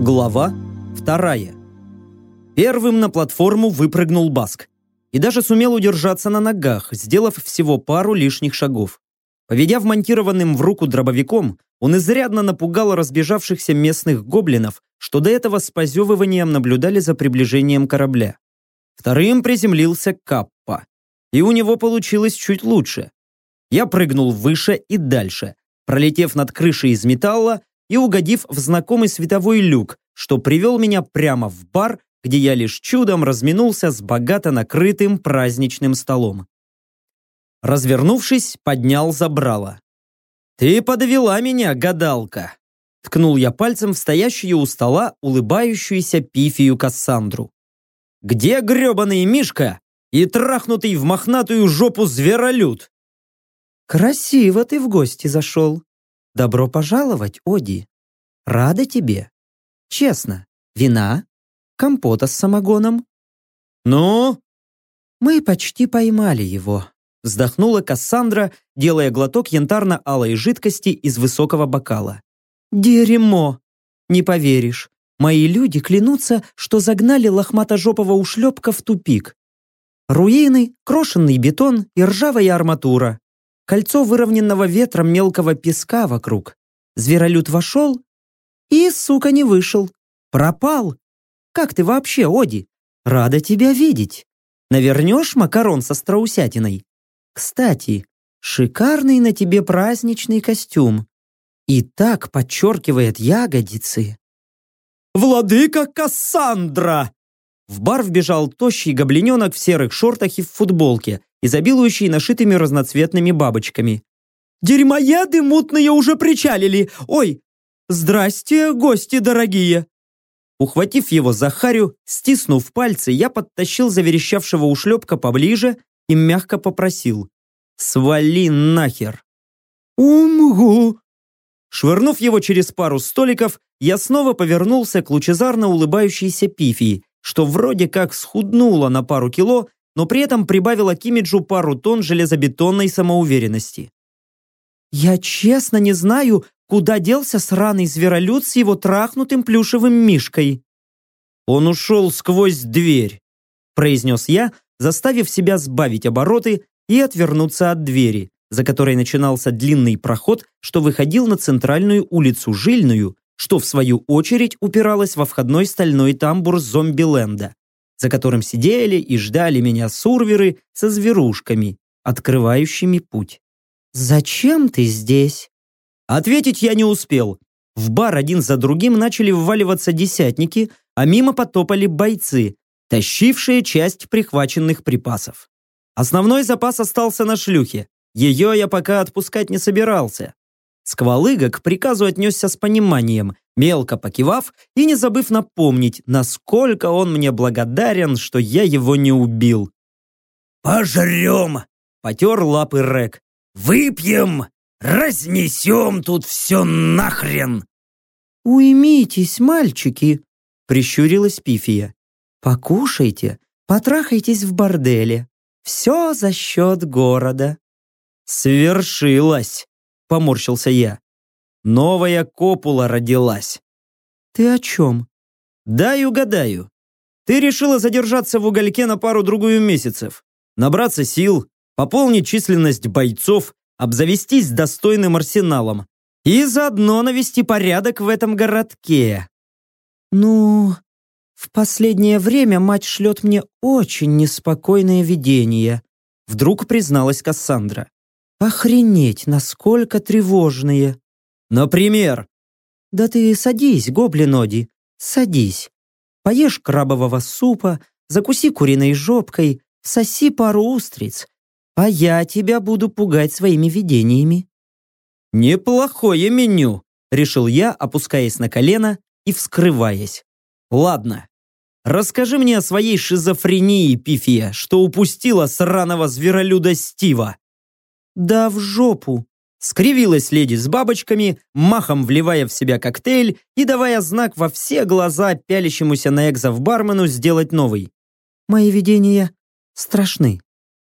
Глава вторая. Первым на платформу выпрыгнул Баск и даже сумел удержаться на ногах, сделав всего пару лишних шагов. Поведя вмонтированным в руку дробовиком, он изрядно напугал разбежавшихся местных гоблинов, что до этого с позевыванием наблюдали за приближением корабля. Вторым приземлился Каппа, и у него получилось чуть лучше. Я прыгнул выше и дальше, пролетев над крышей из металла и угодив в знакомый световой люк, что привел меня прямо в бар, где я лишь чудом разминулся с богато накрытым праздничным столом. Развернувшись, поднял забрало. «Ты подвела меня, гадалка!» Ткнул я пальцем в стоящую у стола улыбающуюся пифию Кассандру. «Где гребаный Мишка и трахнутый в мохнатую жопу зверолюд?» «Красиво ты в гости зашел», Добро пожаловать, Оди. Рада тебе. Честно, вина? Компота с самогоном? Ну? Мы почти поймали его. Вздохнула Кассандра, делая глоток янтарно-алой жидкости из высокого бокала. Дерьмо! Не поверишь. Мои люди клянутся, что загнали лохматожопого ушлепка в тупик. Руины, крошенный бетон и ржавая арматура кольцо выровненного ветром мелкого песка вокруг. Зверолюд вошел и, сука, не вышел. Пропал. Как ты вообще, Оди? Рада тебя видеть. Навернешь макарон со страусятиной? Кстати, шикарный на тебе праздничный костюм. И так подчеркивает ягодицы. «Владыка Кассандра!» В бар вбежал тощий гоблиненок в серых шортах и в футболке, изобилующий нашитыми разноцветными бабочками. «Дерьмоеды мутные уже причалили! Ой, здрасте, гости дорогие!» Ухватив его за харю, стиснув пальцы, я подтащил заверещавшего ушлепка поближе и мягко попросил. «Свали нахер!» «Умгу!» Швырнув его через пару столиков, я снова повернулся к лучезарно улыбающейся Пифии, что вроде как схуднула на пару кило но при этом прибавила к имиджу пару тонн железобетонной самоуверенности. «Я честно не знаю, куда делся сраный зверолюд с его трахнутым плюшевым мишкой». «Он ушел сквозь дверь», – произнес я, заставив себя сбавить обороты и отвернуться от двери, за которой начинался длинный проход, что выходил на центральную улицу Жильную, что в свою очередь упиралось во входной стальной тамбур зомби-ленда за которым сидели и ждали меня сурверы со зверушками, открывающими путь. «Зачем ты здесь?» Ответить я не успел. В бар один за другим начали вваливаться десятники, а мимо потопали бойцы, тащившие часть прихваченных припасов. Основной запас остался на шлюхе. Ее я пока отпускать не собирался. Сквалыга к приказу отнесся с пониманием, мелко покивав и не забыв напомнить, насколько он мне благодарен, что я его не убил. «Пожрем!» — потер лапы Рек. «Выпьем! Разнесем тут все нахрен!» «Уймитесь, мальчики!» — прищурилась Пифия. «Покушайте, потрахайтесь в борделе. Все за счет города». «Свершилось!» — поморщился я. Новая копула родилась. Ты о чем? Дай угадаю. Ты решила задержаться в угольке на пару-другую месяцев, набраться сил, пополнить численность бойцов, обзавестись достойным арсеналом и заодно навести порядок в этом городке. Ну, в последнее время мать шлет мне очень неспокойное видение, вдруг призналась Кассандра. Охренеть, насколько тревожные. Например? Да ты садись, гоблин Оди, садись. Поешь крабового супа, закуси куриной жопкой, соси пару устриц, а я тебя буду пугать своими видениями. Неплохое меню, решил я, опускаясь на колено и вскрываясь. Ладно, расскажи мне о своей шизофрении, Пифия, что упустила сраного зверолюда Стива. Да в жопу, Скривилась леди с бабочками, махом вливая в себя коктейль и давая знак во все глаза пялящемуся на экзов бармену сделать новый. Мои видения страшны.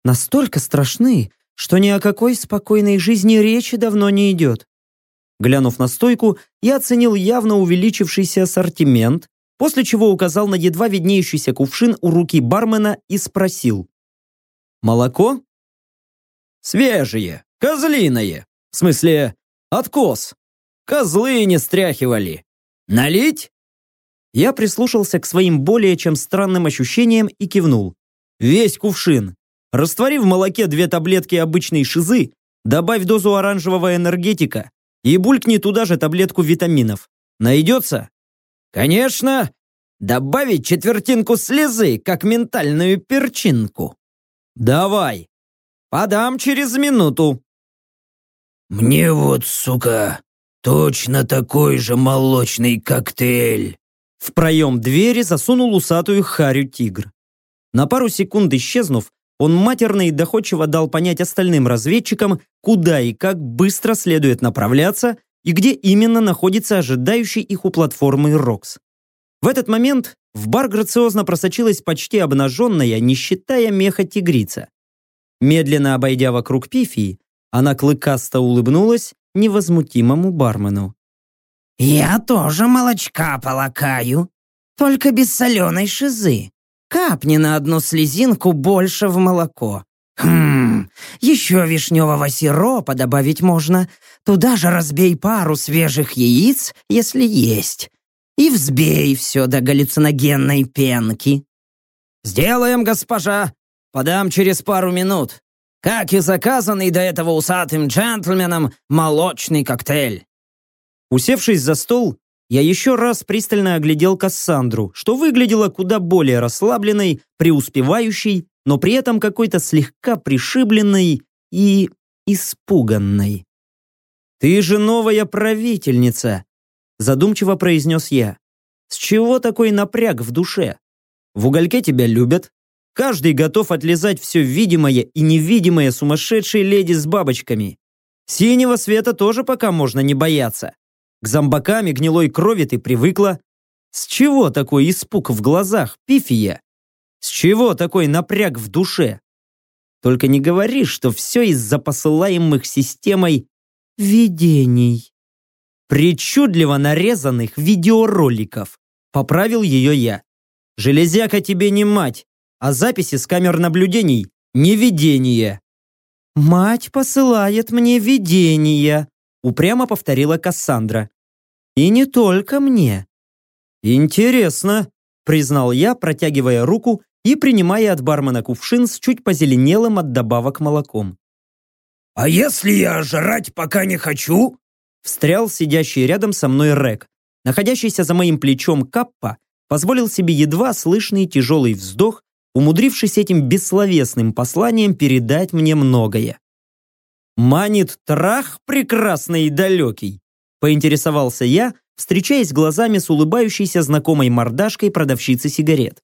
Настолько страшны, что ни о какой спокойной жизни речи давно не идет. Глянув на стойку, я оценил явно увеличившийся ассортимент, после чего указал на едва виднеющийся кувшин у руки бармена и спросил. «Молоко?» «Свежее, козлиное, в смысле, откос. Козлы не стряхивали. Налить?» Я прислушался к своим более чем странным ощущениям и кивнул. «Весь кувшин. Раствори в молоке две таблетки обычной шизы, добавь дозу оранжевого энергетика и булькни туда же таблетку витаминов. Найдется? Конечно. Добавить четвертинку слезы, как ментальную перчинку. Давай. Подам через минуту. Мне вот, сука, точно такой же молочный коктейль. В проем двери засунул усатую харю тигр. На пару секунд исчезнув, он матерно и доходчиво дал понять остальным разведчикам, куда и как быстро следует направляться и где именно находится ожидающий их у платформы Рокс. В этот момент в бар грациозно просочилась почти обнаженная, не считая меха тигрица. Медленно обойдя вокруг Пифии, она клыкасто улыбнулась невозмутимому бармену. «Я тоже молочка полакаю, только без соленой шизы. Капни на одну слезинку больше в молоко. Хм, еще вишневого сиропа добавить можно. Туда же разбей пару свежих яиц, если есть. И взбей все до галлюциногенной пенки. «Сделаем, госпожа. Подам через пару минут. Как и заказанный до этого усатым джентльменом молочный коктейль». Усевшись за стол, я еще раз пристально оглядел Кассандру, что выглядело куда более расслабленной, преуспевающей, но при этом какой-то слегка пришибленной и испуганной. «Ты же новая правительница!» задумчиво произнес я. «С чего такой напряг в душе? В угольке тебя любят, каждый готов отлезать все видимое и невидимое сумасшедшей леди с бабочками. Синего света тоже пока можно не бояться. К зомбакам и гнилой крови ты привыкла. С чего такой испуг в глазах, Пифия? С чего такой напряг в душе? Только не говори, что все из-за посылаемых системой видений. Причудливо нарезанных видеороликов. Поправил ее я. Железяка тебе не мать, а записи с камер наблюдений – не видение. «Мать посылает мне видения», упрямо повторила Кассандра. «И не только мне». «Интересно», признал я, протягивая руку и принимая от бармена кувшин с чуть позеленелым от добавок молоком. «А если я жрать пока не хочу?» Встрял сидящий рядом со мной Рек. Находящийся за моим плечом Каппа позволил себе едва слышный тяжелый вздох, умудрившись этим бессловесным посланием передать мне многое. «Манит трах прекрасный и далекий», поинтересовался я, встречаясь глазами с улыбающейся знакомой мордашкой продавщицы сигарет.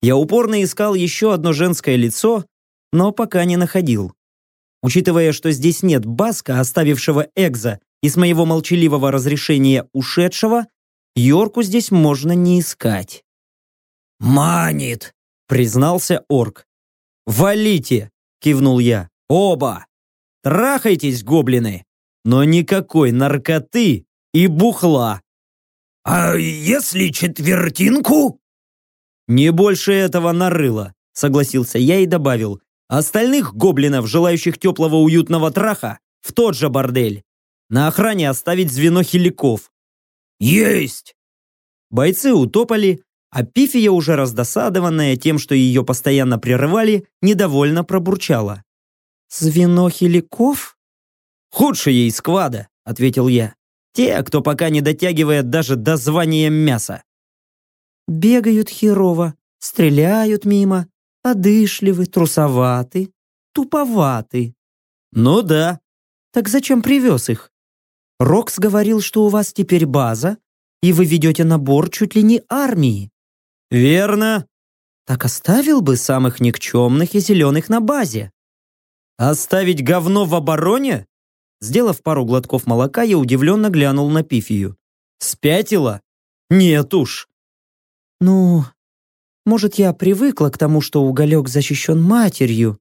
Я упорно искал еще одно женское лицо, но пока не находил. Учитывая, что здесь нет Баска, оставившего Экза, и с моего молчаливого разрешения ушедшего, Йорку здесь можно не искать. «Манит!» — признался орк. «Валите!» — кивнул я. «Оба!» Трахайтесь, гоблины, но никакой наркоты и бухла. А если четвертинку? Не больше этого нарыло, согласился я и добавил. Остальных гоблинов, желающих теплого уютного траха, в тот же бордель. На охране оставить звено хиликов. Есть! Бойцы утопали, а Пифия, уже раздосадованная тем, что ее постоянно прерывали, недовольно пробурчала. «Звено хиликов?» «Худшие из сквада», — ответил я. «Те, кто пока не дотягивает даже до звания мяса». «Бегают херово, стреляют мимо, одышливы, трусоваты, туповаты». «Ну да». «Так зачем привез их? Рокс говорил, что у вас теперь база, и вы ведете набор чуть ли не армии». «Верно». «Так оставил бы самых никчемных и зеленых на базе. Оставить говно в обороне? Сделав пару глотков молока, я удивленно глянул на Пифию. «Спятила? Нет уж!» «Ну, может, я привыкла к тому, что уголек защищен матерью?»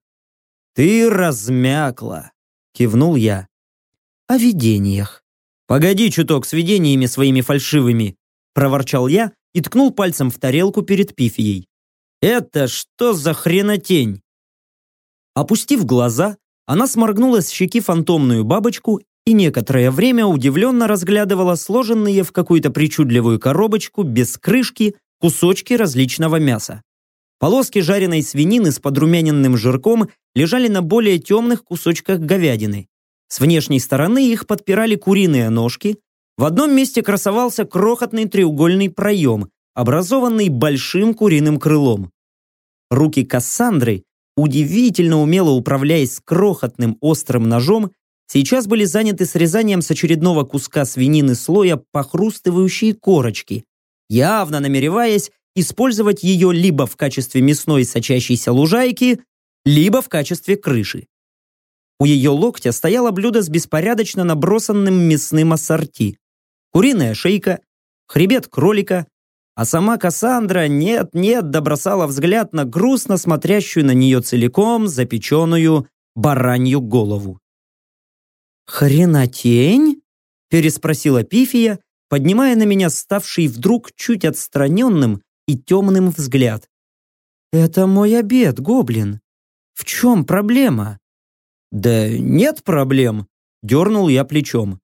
«Ты размякла!» — кивнул я. «О видениях». «Погоди чуток с видениями своими фальшивыми!» — проворчал я и ткнул пальцем в тарелку перед Пифией. «Это что за хренотень?» Опустив глаза, она сморгнула с щеки фантомную бабочку и некоторое время удивленно разглядывала сложенные в какую-то причудливую коробочку без крышки кусочки различного мяса. Полоски жареной свинины с подрумяненным жирком лежали на более темных кусочках говядины. С внешней стороны их подпирали куриные ножки. В одном месте красовался крохотный треугольный проем, образованный большим куриным крылом. Руки Кассандры, удивительно умело управляясь с крохотным острым ножом, сейчас были заняты срезанием с очередного куска свинины слоя похрустывающей корочки, явно намереваясь использовать ее либо в качестве мясной сочащейся лужайки, либо в качестве крыши. У ее локтя стояло блюдо с беспорядочно набросанным мясным ассорти. Куриная шейка, хребет кролика, а сама Кассандра нет-нет добросала взгляд на грустно смотрящую на нее целиком запеченную баранью голову. «Хренотень?» – переспросила Пифия, поднимая на меня ставший вдруг чуть отстраненным и темным взгляд. «Это мой обед, гоблин. В чем проблема?» «Да нет проблем», – дернул я плечом.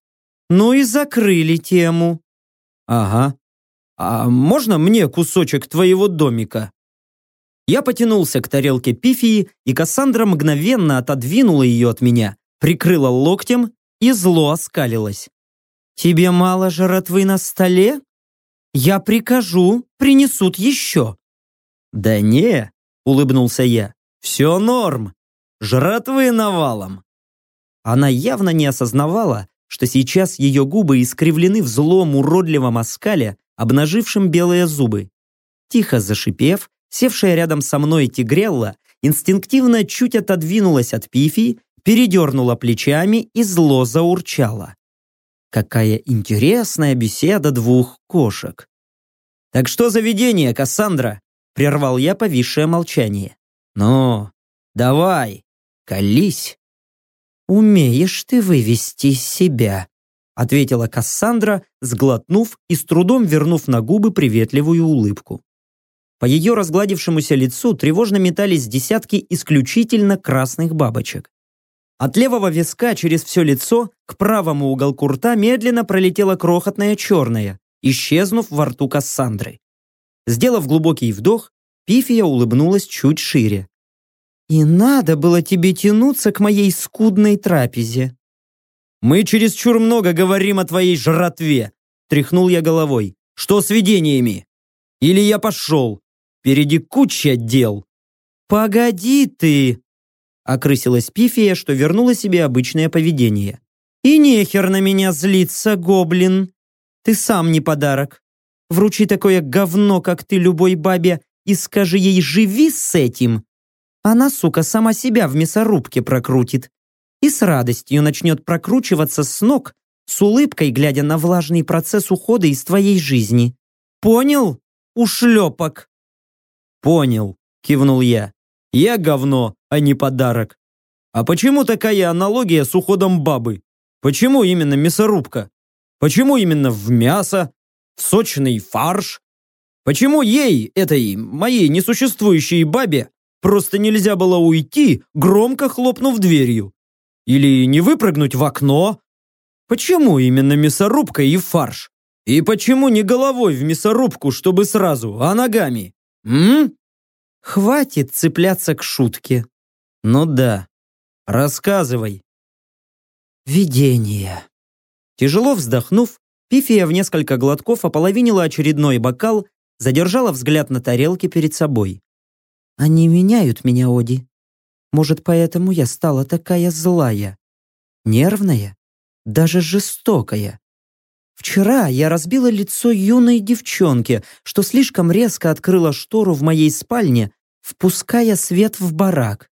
«Ну и закрыли тему». «Ага. А можно мне кусочек твоего домика?» Я потянулся к тарелке пифии, и Кассандра мгновенно отодвинула ее от меня, прикрыла локтем и зло оскалилась. «Тебе мало жратвы на столе? Я прикажу, принесут еще». «Да не», — улыбнулся я, — «все норм. Жратвы навалом». Она явно не осознавала, что сейчас ее губы искривлены в злом уродливом оскале, обнажившем белые зубы. Тихо зашипев, севшая рядом со мной тигрелла инстинктивно чуть отодвинулась от пифи, передернула плечами и зло заурчала. Какая интересная беседа двух кошек. «Так что за видение, Кассандра?» Прервал я повисшее молчание. «Ну, давай, колись». «Умеешь ты вывести себя», ответила Кассандра, сглотнув и с трудом вернув на губы приветливую улыбку. По ее разгладившемуся лицу тревожно метались десятки исключительно красных бабочек. От левого виска через все лицо к правому уголку рта медленно пролетела крохотная черная, исчезнув во рту Кассандры. Сделав глубокий вдох, Пифия улыбнулась чуть шире. «И надо было тебе тянуться к моей скудной трапезе». «Мы чересчур много говорим о твоей жратве», тряхнул я головой. «Что с видениями? Или я пошел? Впереди куча дел». «Погоди ты!» Окрысилась Пифия, что вернула себе обычное поведение. «И нехер на меня злиться, гоблин! Ты сам не подарок. Вручи такое говно, как ты, любой бабе, и скажи ей «живи с этим». Она, сука, сама себя в мясорубке прокрутит. И с радостью начнет прокручиваться с ног, с улыбкой глядя на влажный процесс ухода из твоей жизни. Понял, ушлепок? Понял, кивнул я. Я говно, а не подарок. А почему такая аналогия с уходом бабы? Почему именно мясорубка? Почему именно в мясо? В сочный фарш? Почему ей, этой, моей несуществующей бабе, просто нельзя было уйти, громко хлопнув дверью? Или не выпрыгнуть в окно? Почему именно мясорубка и фарш? И почему не головой в мясорубку, чтобы сразу, а ногами? М? Хватит цепляться к шутке. Ну да. Рассказывай. Видение. Тяжело вздохнув, Пифия в несколько глотков ополовинила очередной бокал, задержала взгляд на тарелке перед собой. Они меняют меня, Оди. Может, поэтому я стала такая злая, нервная, даже жестокая. Вчера я разбила лицо юной девчонки, что слишком резко открыла штору в моей спальне, впуская свет в барак.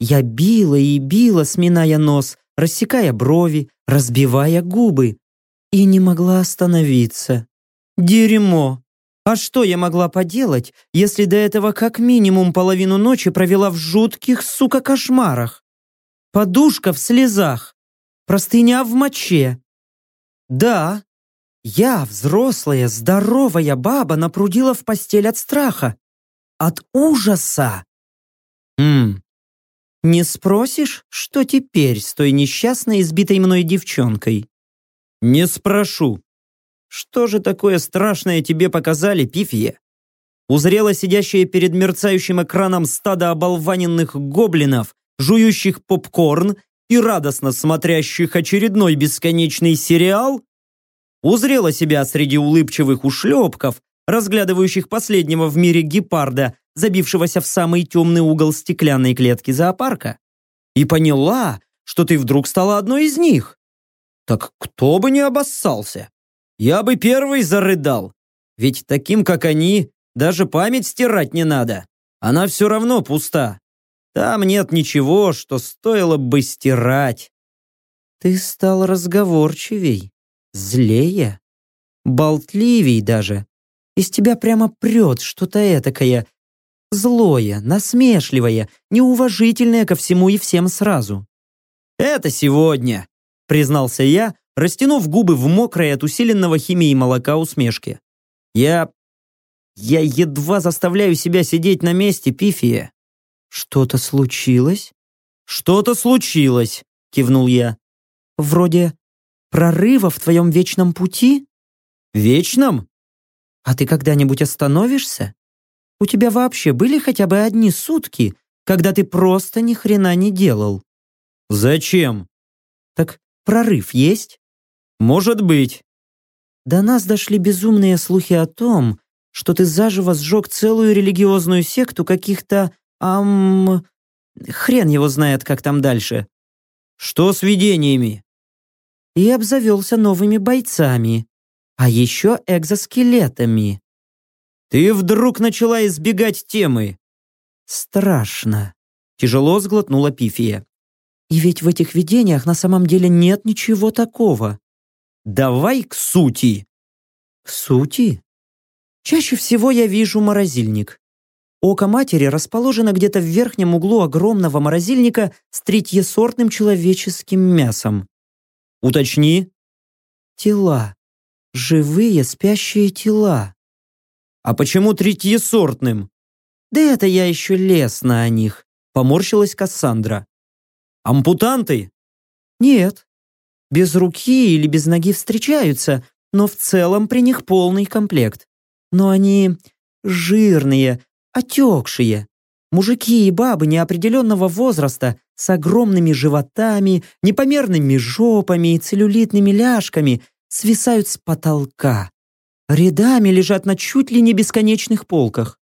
Я била и била, сминая нос, рассекая брови, разбивая губы. И не могла остановиться. Дерьмо! А что я могла поделать, если до этого как минимум половину ночи провела в жутких, сука, кошмарах? Подушка в слезах, простыня в моче. Да, я, взрослая, здоровая баба, напрудила в постель от страха. От ужаса. Хм. Не спросишь, что теперь с той несчастной избитой мной девчонкой? Не спрошу. Что же такое страшное тебе показали, Пифия? Узрела сидящее перед мерцающим экраном стадо оболваненных гоблинов, жующих попкорн и радостно смотрящих очередной бесконечный сериал? узрела себя среди улыбчивых ушлепков, разглядывающих последнего в мире гепарда, забившегося в самый темный угол стеклянной клетки зоопарка, и поняла, что ты вдруг стала одной из них. Так кто бы не обоссался? Я бы первый зарыдал, ведь таким, как они, даже память стирать не надо. Она все равно пуста. Там нет ничего, что стоило бы стирать. Ты стал разговорчивей, Злее? Болтливей даже. Из тебя прямо прет что-то этакое. Злое, насмешливое, неуважительное ко всему и всем сразу. «Это сегодня», — признался я, растянув губы в мокрой от усиленного химии молока усмешке. «Я... я едва заставляю себя сидеть на месте, Пифия». «Что-то случилось?» «Что-то случилось», — кивнул я. «Вроде Прорыва в твоем вечном пути? Вечном? А ты когда-нибудь остановишься? У тебя вообще были хотя бы одни сутки, когда ты просто ни хрена не делал? Зачем? Так прорыв есть? Может быть. До нас дошли безумные слухи о том, что ты заживо сжег целую религиозную секту каких-то... Ам... Хрен его знает, как там дальше. Что с видениями? и обзавелся новыми бойцами, а еще экзоскелетами. Ты вдруг начала избегать темы. Страшно. Тяжело сглотнула Пифия. И ведь в этих видениях на самом деле нет ничего такого. Давай к сути. К сути? Чаще всего я вижу морозильник. Око матери расположено где-то в верхнем углу огромного морозильника с третьесортным человеческим мясом. Уточни. Тела. Живые спящие тела. А почему третьесортным? Да это я еще лестно о них. Поморщилась Кассандра. Ампутанты? Нет. Без руки или без ноги встречаются, но в целом при них полный комплект. Но они жирные, отекшие. Мужики и бабы неопределенного возраста с огромными животами, непомерными жопами и целлюлитными ляжками свисают с потолка. Рядами лежат на чуть ли не бесконечных полках.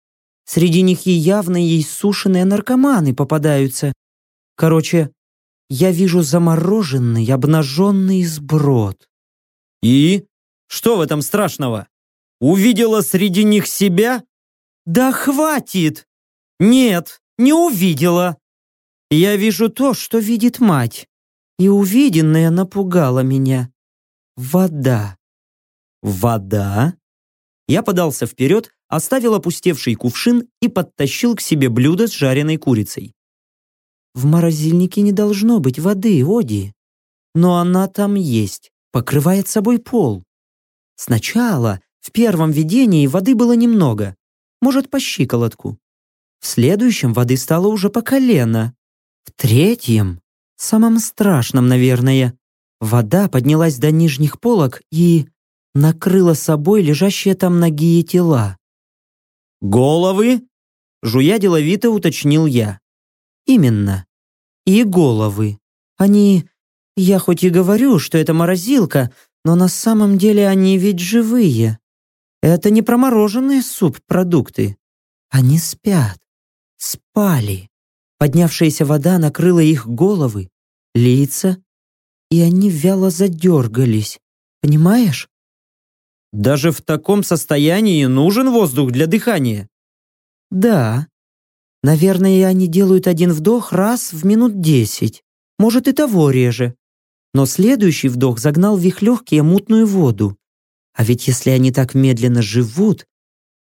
Среди них и явные иссушенные наркоманы попадаются. Короче, я вижу замороженный, обнаженный сброд. И? Что в этом страшного? Увидела среди них себя? Да хватит! Нет, не увидела. Я вижу то, что видит мать, и увиденное напугало меня. Вода. Вода? Я подался вперед, оставил опустевший кувшин и подтащил к себе блюдо с жареной курицей. В морозильнике не должно быть воды, Оди. Но она там есть, покрывает собой пол. Сначала, в первом видении, воды было немного, может, по щиколотку. В следующем воды стало уже по колено. В третьем, самом страшном, наверное, вода поднялась до нижних полок и накрыла собой лежащие там ноги и тела. «Головы?» — жуя деловито уточнил я. «Именно. И головы. Они... Я хоть и говорю, что это морозилка, но на самом деле они ведь живые. Это не промороженные суп-продукты. Они спят. Спали. Поднявшаяся вода накрыла их головы, лица, и они вяло задергались. Понимаешь? Даже в таком состоянии нужен воздух для дыхания. Да. Наверное, они делают один вдох раз в минут десять. Может и того реже. но следующий вдох загнал в их легкие мутную воду. А ведь если они так медленно живут,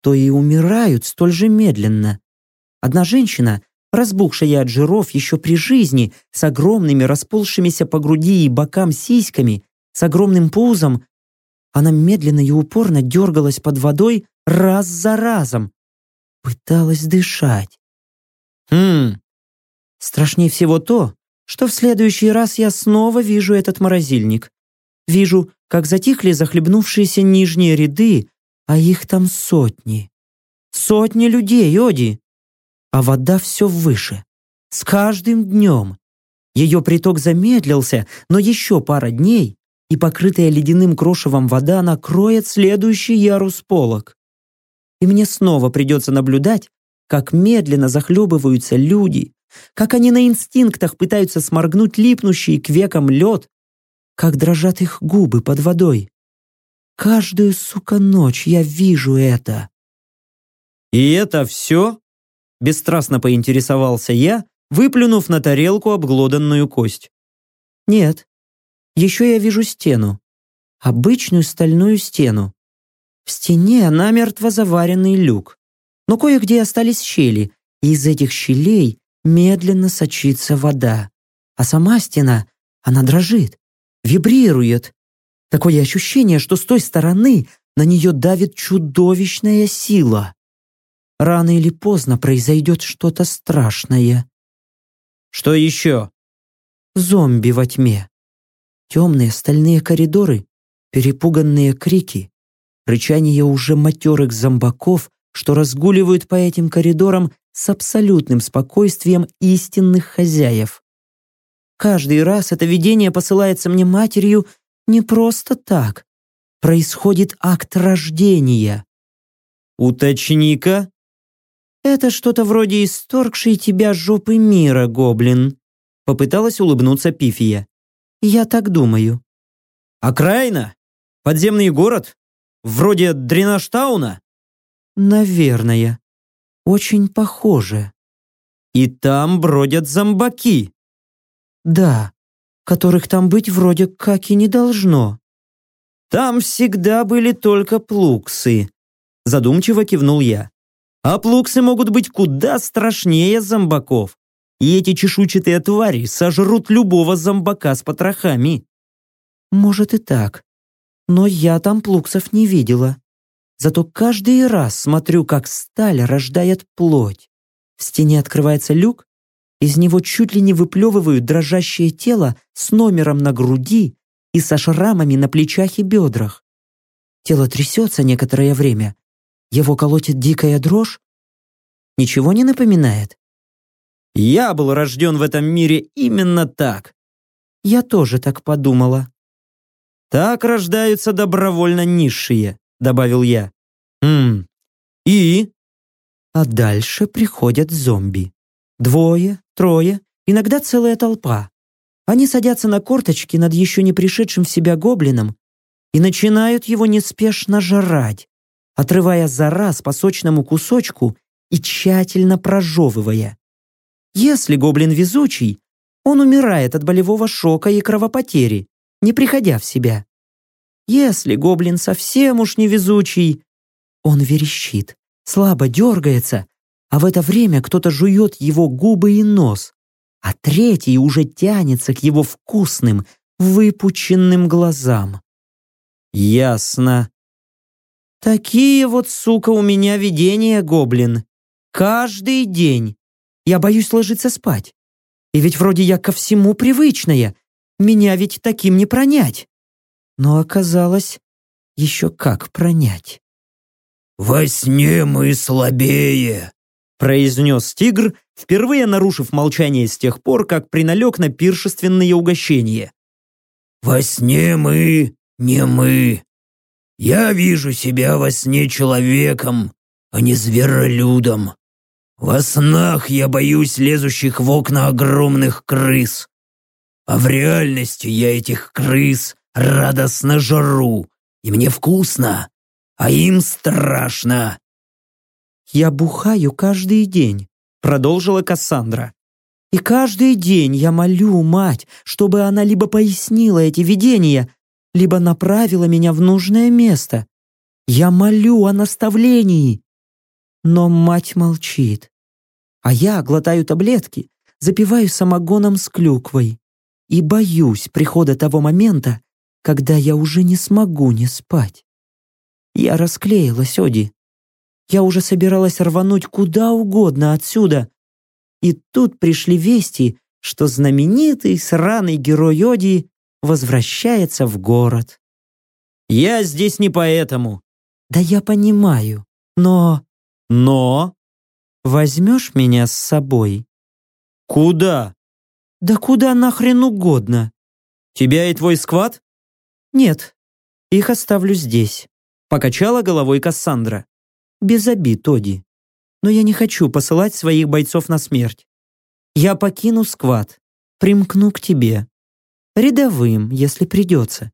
то и умирают столь же медленно. Одна женщина, разбухшая от жиров еще при жизни, с огромными расползшимися по груди и бокам сиськами, с огромным пузом, она медленно и упорно дергалась под водой раз за разом. Пыталась дышать. Хм. Страшнее всего то, что в следующий раз я снова вижу этот морозильник. Вижу, как затихли захлебнувшиеся нижние ряды, а их там сотни. Сотни людей, Оди. А вода все выше. С каждым днем. Ее приток замедлился, но еще пара дней, и покрытая ледяным крошевом вода накроет следующий ярус полок. И мне снова придется наблюдать, как медленно захлебываются люди, как они на инстинктах пытаются сморгнуть липнущий к векам лед, как дрожат их губы под водой. Каждую, сука, ночь я вижу это. «И это все?» – бесстрастно поинтересовался я, выплюнув на тарелку обглоданную кость. «Нет, еще я вижу стену. Обычную стальную стену. В стене намертво заваренный люк. Но кое-где остались щели, и из этих щелей медленно сочится вода. А сама стена, она дрожит, вибрирует. Такое ощущение, что с той стороны на нее давит чудовищная сила. Рано или поздно произойдет что-то страшное. Что еще? Зомби во тьме. Темные стальные коридоры, перепуганные крики, рычание уже матерых зомбаков, что разгуливают по этим коридорам с абсолютным спокойствием истинных хозяев. Каждый раз это видение посылается мне матерью не просто так. Происходит акт рождения. «Уточни-ка». «Это что-то вроде исторгшей тебя жопы мира, гоблин», попыталась улыбнуться Пифия. Я так думаю. Окраина? Подземный город? Вроде Дренаштауна? Наверное. Очень похоже. И там бродят зомбаки. Да, которых там быть вроде как и не должно. Там всегда были только плуксы. Задумчиво кивнул я. А плуксы могут быть куда страшнее зомбаков и эти чешуйчатые твари сожрут любого зомбака с потрохами. Может и так, но я там плуксов не видела. Зато каждый раз смотрю, как сталь рождает плоть. В стене открывается люк, из него чуть ли не выплевывают дрожащее тело с номером на груди и со шрамами на плечах и бедрах. Тело трясется некоторое время. Его колотит дикая дрожь. Ничего не напоминает? Я был рожден в этом мире именно так. Я тоже так подумала. Так рождаются добровольно низшие, добавил я. Хм. И? А дальше приходят зомби. Двое, трое, иногда целая толпа. Они садятся на корточки над еще не пришедшим в себя гоблином и начинают его неспешно жрать, отрывая за раз по сочному кусочку и тщательно прожевывая. Если гоблин везучий, он умирает от болевого шока и кровопотери, не приходя в себя. Если гоблин совсем уж невезучий, он верещит, слабо дергается, а в это время кто-то жует его губы и нос, а третий уже тянется к его вкусным, выпученным глазам. Ясно. Такие вот, сука, у меня видения, гоблин. Каждый день. Я боюсь ложиться спать. И ведь вроде я ко всему привычная. Меня ведь таким не пронять. Но оказалось, еще как пронять. «Во сне мы слабее», — произнес тигр, впервые нарушив молчание с тех пор, как приналег на пиршественные угощения. «Во сне мы не мы. Я вижу себя во сне человеком, а не зверолюдом. Во снах я боюсь лезущих в окна огромных крыс. А в реальности я этих крыс радостно жру, и мне вкусно, а им страшно. «Я бухаю каждый день», — продолжила Кассандра. И каждый день я молю мать, чтобы она либо пояснила эти видения, либо направила меня в нужное место. Я молю о наставлении. Но мать молчит. А я глотаю таблетки, запиваю самогоном с клюквой и боюсь прихода того момента, когда я уже не смогу не спать. Я расклеилась, Оди. Я уже собиралась рвануть куда угодно отсюда. И тут пришли вести, что знаменитый сраный герой Оди возвращается в город. Я здесь не поэтому. Да я понимаю, но... Но? Возьмешь меня с собой? Куда? Да куда нахрен угодно. Тебя и твой сквад? Нет, их оставлю здесь. Покачала головой Кассандра. Без обид, Тоди. Но я не хочу посылать своих бойцов на смерть. Я покину сквад, примкну к тебе. Рядовым, если придется.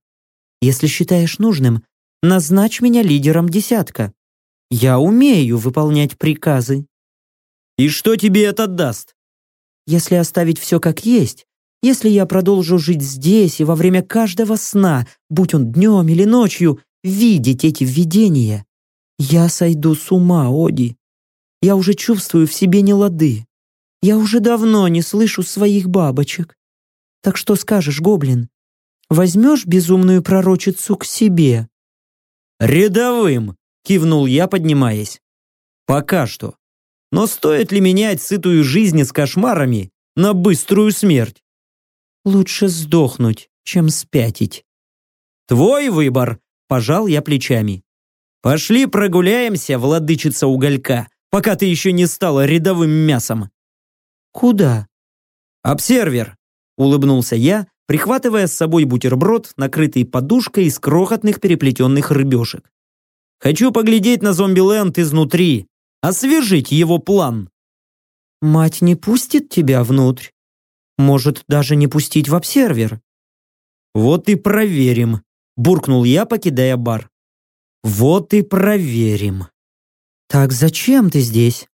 Если считаешь нужным, назначь меня лидером десятка. Я умею выполнять приказы. И что тебе это даст? Если оставить все как есть, если я продолжу жить здесь и во время каждого сна, будь он днем или ночью, видеть эти видения, я сойду с ума, Оди. Я уже чувствую в себе нелады. Я уже давно не слышу своих бабочек. Так что скажешь, гоблин? Возьмешь безумную пророчицу к себе?» «Рядовым!» — кивнул я, поднимаясь. «Пока что. Но стоит ли менять сытую жизнь с кошмарами на быструю смерть?» Лучше сдохнуть, чем спятить. Твой выбор, пожал я плечами. Пошли прогуляемся, владычица уголька, пока ты еще не стала рядовым мясом. Куда? Обсервер, улыбнулся я, прихватывая с собой бутерброд, накрытый подушкой из крохотных переплетенных рыбешек. Хочу поглядеть на зомби-ленд изнутри, освежить его план. Мать не пустит тебя внутрь. Может, даже не пустить в обсервер. Вот и проверим, буркнул я, покидая бар. Вот и проверим. Так зачем ты здесь?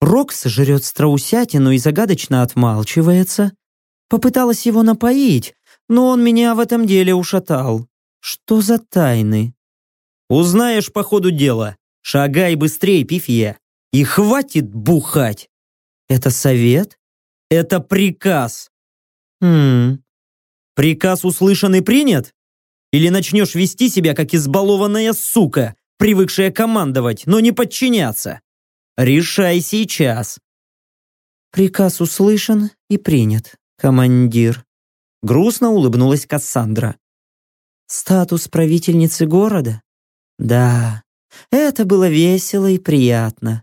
Рокс жрет страусятину и загадочно отмалчивается. Попыталась его напоить, но он меня в этом деле ушатал. Что за тайны? Узнаешь по ходу дела. Шагай быстрее, пифия. И хватит бухать. Это совет? Это приказ. Хм. Приказ услышан и принят? Или начнешь вести себя, как избалованная сука, привыкшая командовать, но не подчиняться? Решай сейчас. Приказ услышан и принят, командир. Грустно улыбнулась Кассандра. Статус правительницы города? Да, это было весело и приятно,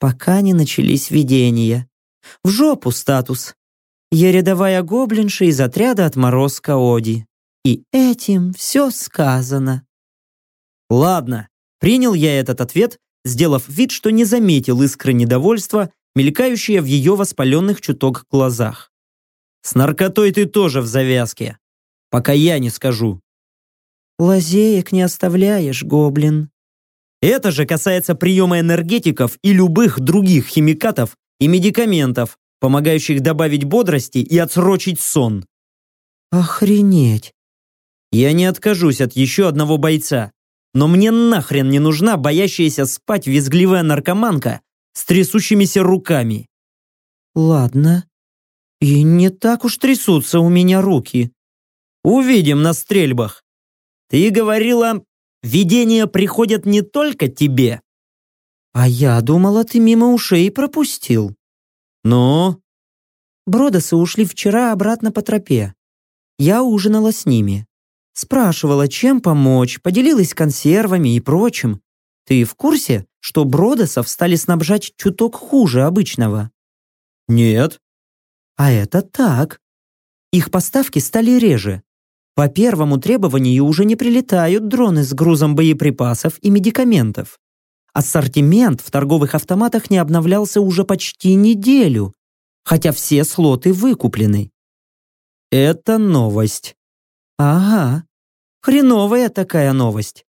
пока не начались видения. В жопу статус. Я рядовая гоблинша из отряда отморозка Оди. И этим все сказано. Ладно, принял я этот ответ, сделав вид, что не заметил искры недовольства, мелькающие в ее воспаленных чуток глазах. С наркотой ты тоже в завязке. Пока я не скажу. Лазеек не оставляешь, гоблин. Это же касается приема энергетиков и любых других химикатов и медикаментов, помогающих добавить бодрости и отсрочить сон. Охренеть. Я не откажусь от еще одного бойца, но мне нахрен не нужна боящаяся спать визгливая наркоманка с трясущимися руками. Ладно. И не так уж трясутся у меня руки. Увидим на стрельбах. Ты говорила, видения приходят не только тебе. А я думала, ты мимо ушей пропустил. Ну? Бродосы ушли вчера обратно по тропе. Я ужинала с ними. Спрашивала, чем помочь, поделилась консервами и прочим. Ты в курсе, что Бродосов стали снабжать чуток хуже обычного? Нет. А это так. Их поставки стали реже. По первому требованию уже не прилетают дроны с грузом боеприпасов и медикаментов. Ассортимент в торговых автоматах не обновлялся уже почти неделю, хотя все слоты выкуплены. Это новость. Ага, хреновая такая новость.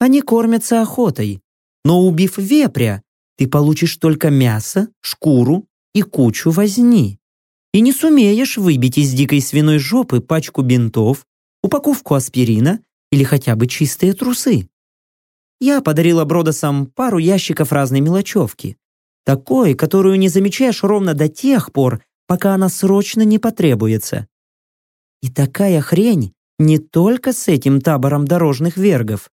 Они кормятся охотой, но убив вепря, ты получишь только мясо, шкуру и кучу возни. и не сумеешь выбить из дикой свиной жопы пачку бинтов, упаковку аспирина или хотя бы чистые трусы. Я подарила Бродосам пару ящиков разной мелочевки. Такой, которую не замечаешь ровно до тех пор, пока она срочно не потребуется. И такая хрень не только с этим табором дорожных вергов.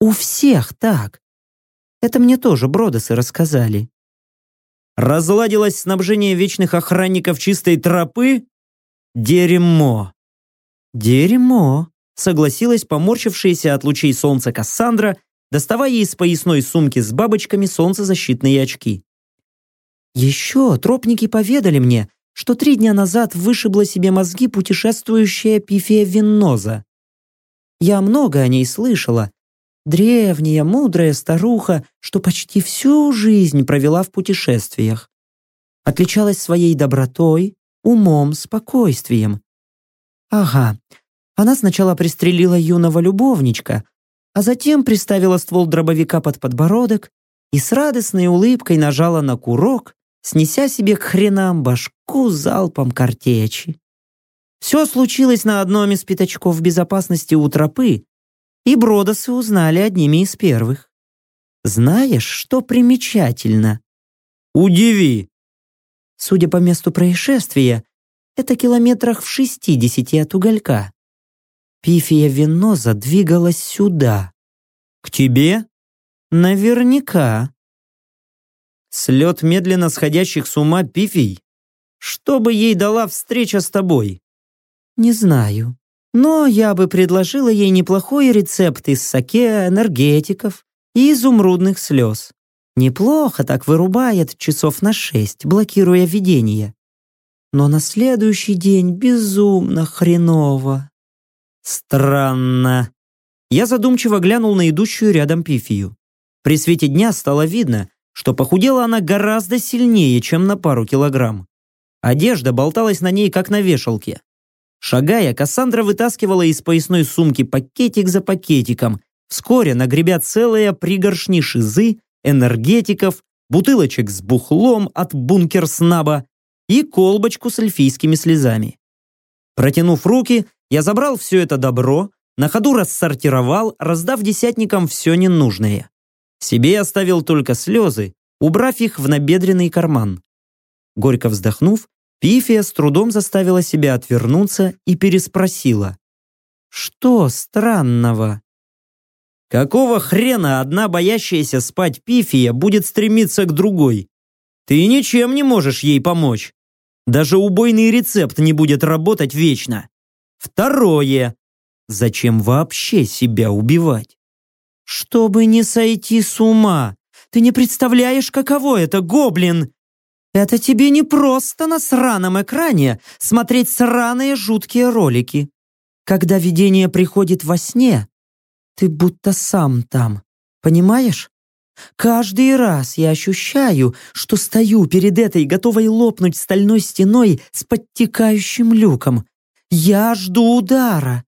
У всех так. Это мне тоже Бродосы рассказали. Разладилось снабжение вечных охранников чистой тропы? Дерьмо. Дерьмо, согласилась поморщившаяся от лучей солнца Кассандра, доставая из поясной сумки с бабочками солнцезащитные очки. Еще тропники поведали мне, что три дня назад вышибла себе мозги путешествующая Пифия Винноза. Я много о ней слышала. Древняя, мудрая старуха, что почти всю жизнь провела в путешествиях. Отличалась своей добротой, умом, спокойствием. Ага, она сначала пристрелила юного любовничка, а затем приставила ствол дробовика под подбородок и с радостной улыбкой нажала на курок, снеся себе к хренам башку залпом картечи. Все случилось на одном из пятачков безопасности у тропы, и Бродосы узнали одними из первых. Знаешь, что примечательно? Удиви. Судя по месту происшествия, это километрах в шестидесяти от уголька. Пифия Веноза двигалась сюда. К тебе? Наверняка. Слет медленно сходящих с ума пифий? Что бы ей дала встреча с тобой? Не знаю. Но я бы предложила ей неплохой рецепт из саке, энергетиков и изумрудных слез. Неплохо так вырубает часов на шесть, блокируя видение. Но на следующий день безумно хреново. Странно. Я задумчиво глянул на идущую рядом пифию. При свете дня стало видно, что похудела она гораздо сильнее, чем на пару килограмм. Одежда болталась на ней, как на вешалке. Шагая, Кассандра вытаскивала из поясной сумки пакетик за пакетиком, вскоре нагребя целые пригоршни шизы, энергетиков, бутылочек с бухлом от бункер-снаба и колбочку с эльфийскими слезами. Протянув руки, я забрал все это добро, на ходу рассортировал, раздав десятникам все ненужное. Себе оставил только слезы, убрав их в набедренный карман. Горько вздохнув, Пифия с трудом заставила себя отвернуться и переспросила. «Что странного?» «Какого хрена одна боящаяся спать Пифия будет стремиться к другой? Ты ничем не можешь ей помочь. Даже убойный рецепт не будет работать вечно. Второе. Зачем вообще себя убивать? «Чтобы не сойти с ума! Ты не представляешь, каково это, гоблин! Это тебе не просто на сраном экране смотреть сраные жуткие ролики. Когда видение приходит во сне, ты будто сам там, понимаешь? Каждый раз я ощущаю, что стою перед этой готовой лопнуть стальной стеной с подтекающим люком. Я жду удара.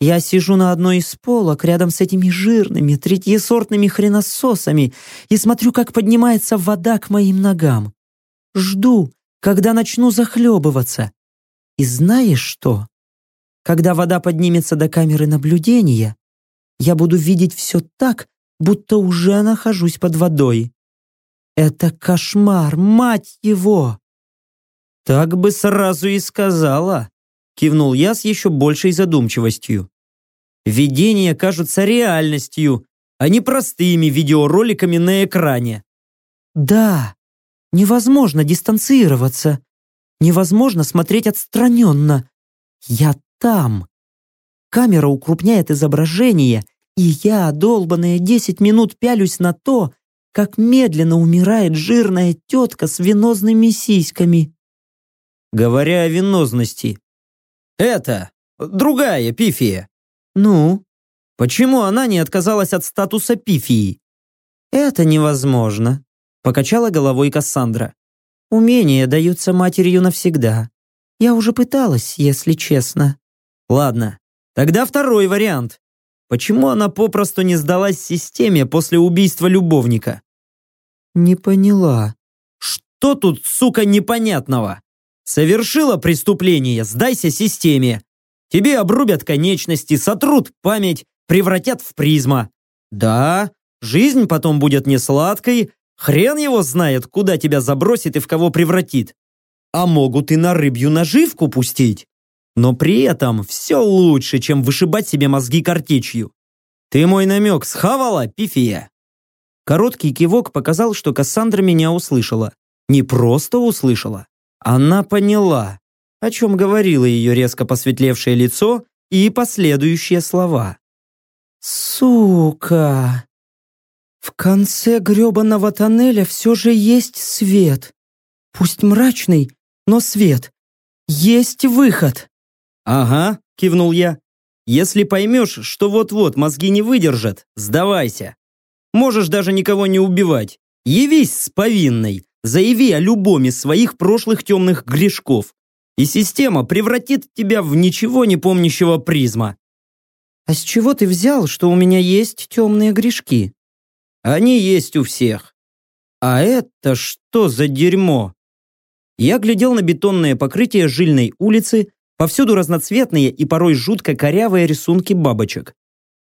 Я сижу на одной из полок рядом с этими жирными третьесортными хренососами и смотрю, как поднимается вода к моим ногам. Жду, когда начну захлебываться. И знаешь что? Когда вода поднимется до камеры наблюдения, я буду видеть все так, будто уже нахожусь под водой. Это кошмар, мать его! Так бы сразу и сказала кивнул я с еще большей задумчивостью. Видения кажутся реальностью, а не простыми видеороликами на экране. Да, невозможно дистанцироваться. Невозможно смотреть отстраненно. Я там. Камера укрупняет изображение, и я, долбанные десять минут, пялюсь на то, как медленно умирает жирная тетка с венозными сиськами. Говоря о венозности, это, другая Пифия. Ну? Почему она не отказалась от статуса Пифии? Это невозможно, покачала головой Кассандра. Умения даются матерью навсегда. Я уже пыталась, если честно. Ладно, тогда второй вариант. Почему она попросту не сдалась системе после убийства любовника? Не поняла. Что тут, сука, непонятного? Совершила преступление, сдайся системе. Тебе обрубят конечности, сотрут память, превратят в призма. Да, жизнь потом будет не сладкой, хрен его знает, куда тебя забросит и в кого превратит. А могут и на рыбью наживку пустить. Но при этом все лучше, чем вышибать себе мозги картечью. Ты мой намек схавала, пифия? Короткий кивок показал, что Кассандра меня услышала. Не просто услышала. Она поняла, о чем говорило ее резко посветлевшее лицо и последующие слова. «Сука! В конце гребаного тоннеля все же есть свет. Пусть мрачный, но свет. Есть выход!» «Ага», — кивнул я. «Если поймешь, что вот-вот мозги не выдержат, сдавайся. Можешь даже никого не убивать. Явись с повинной, заяви о любом из своих прошлых темных грешков, и система превратит тебя в ничего не помнящего призма. «А с чего ты взял, что у меня есть темные грешки?» «Они есть у всех». «А это что за дерьмо?» Я глядел на бетонное покрытие жильной улицы, повсюду разноцветные и порой жутко корявые рисунки бабочек.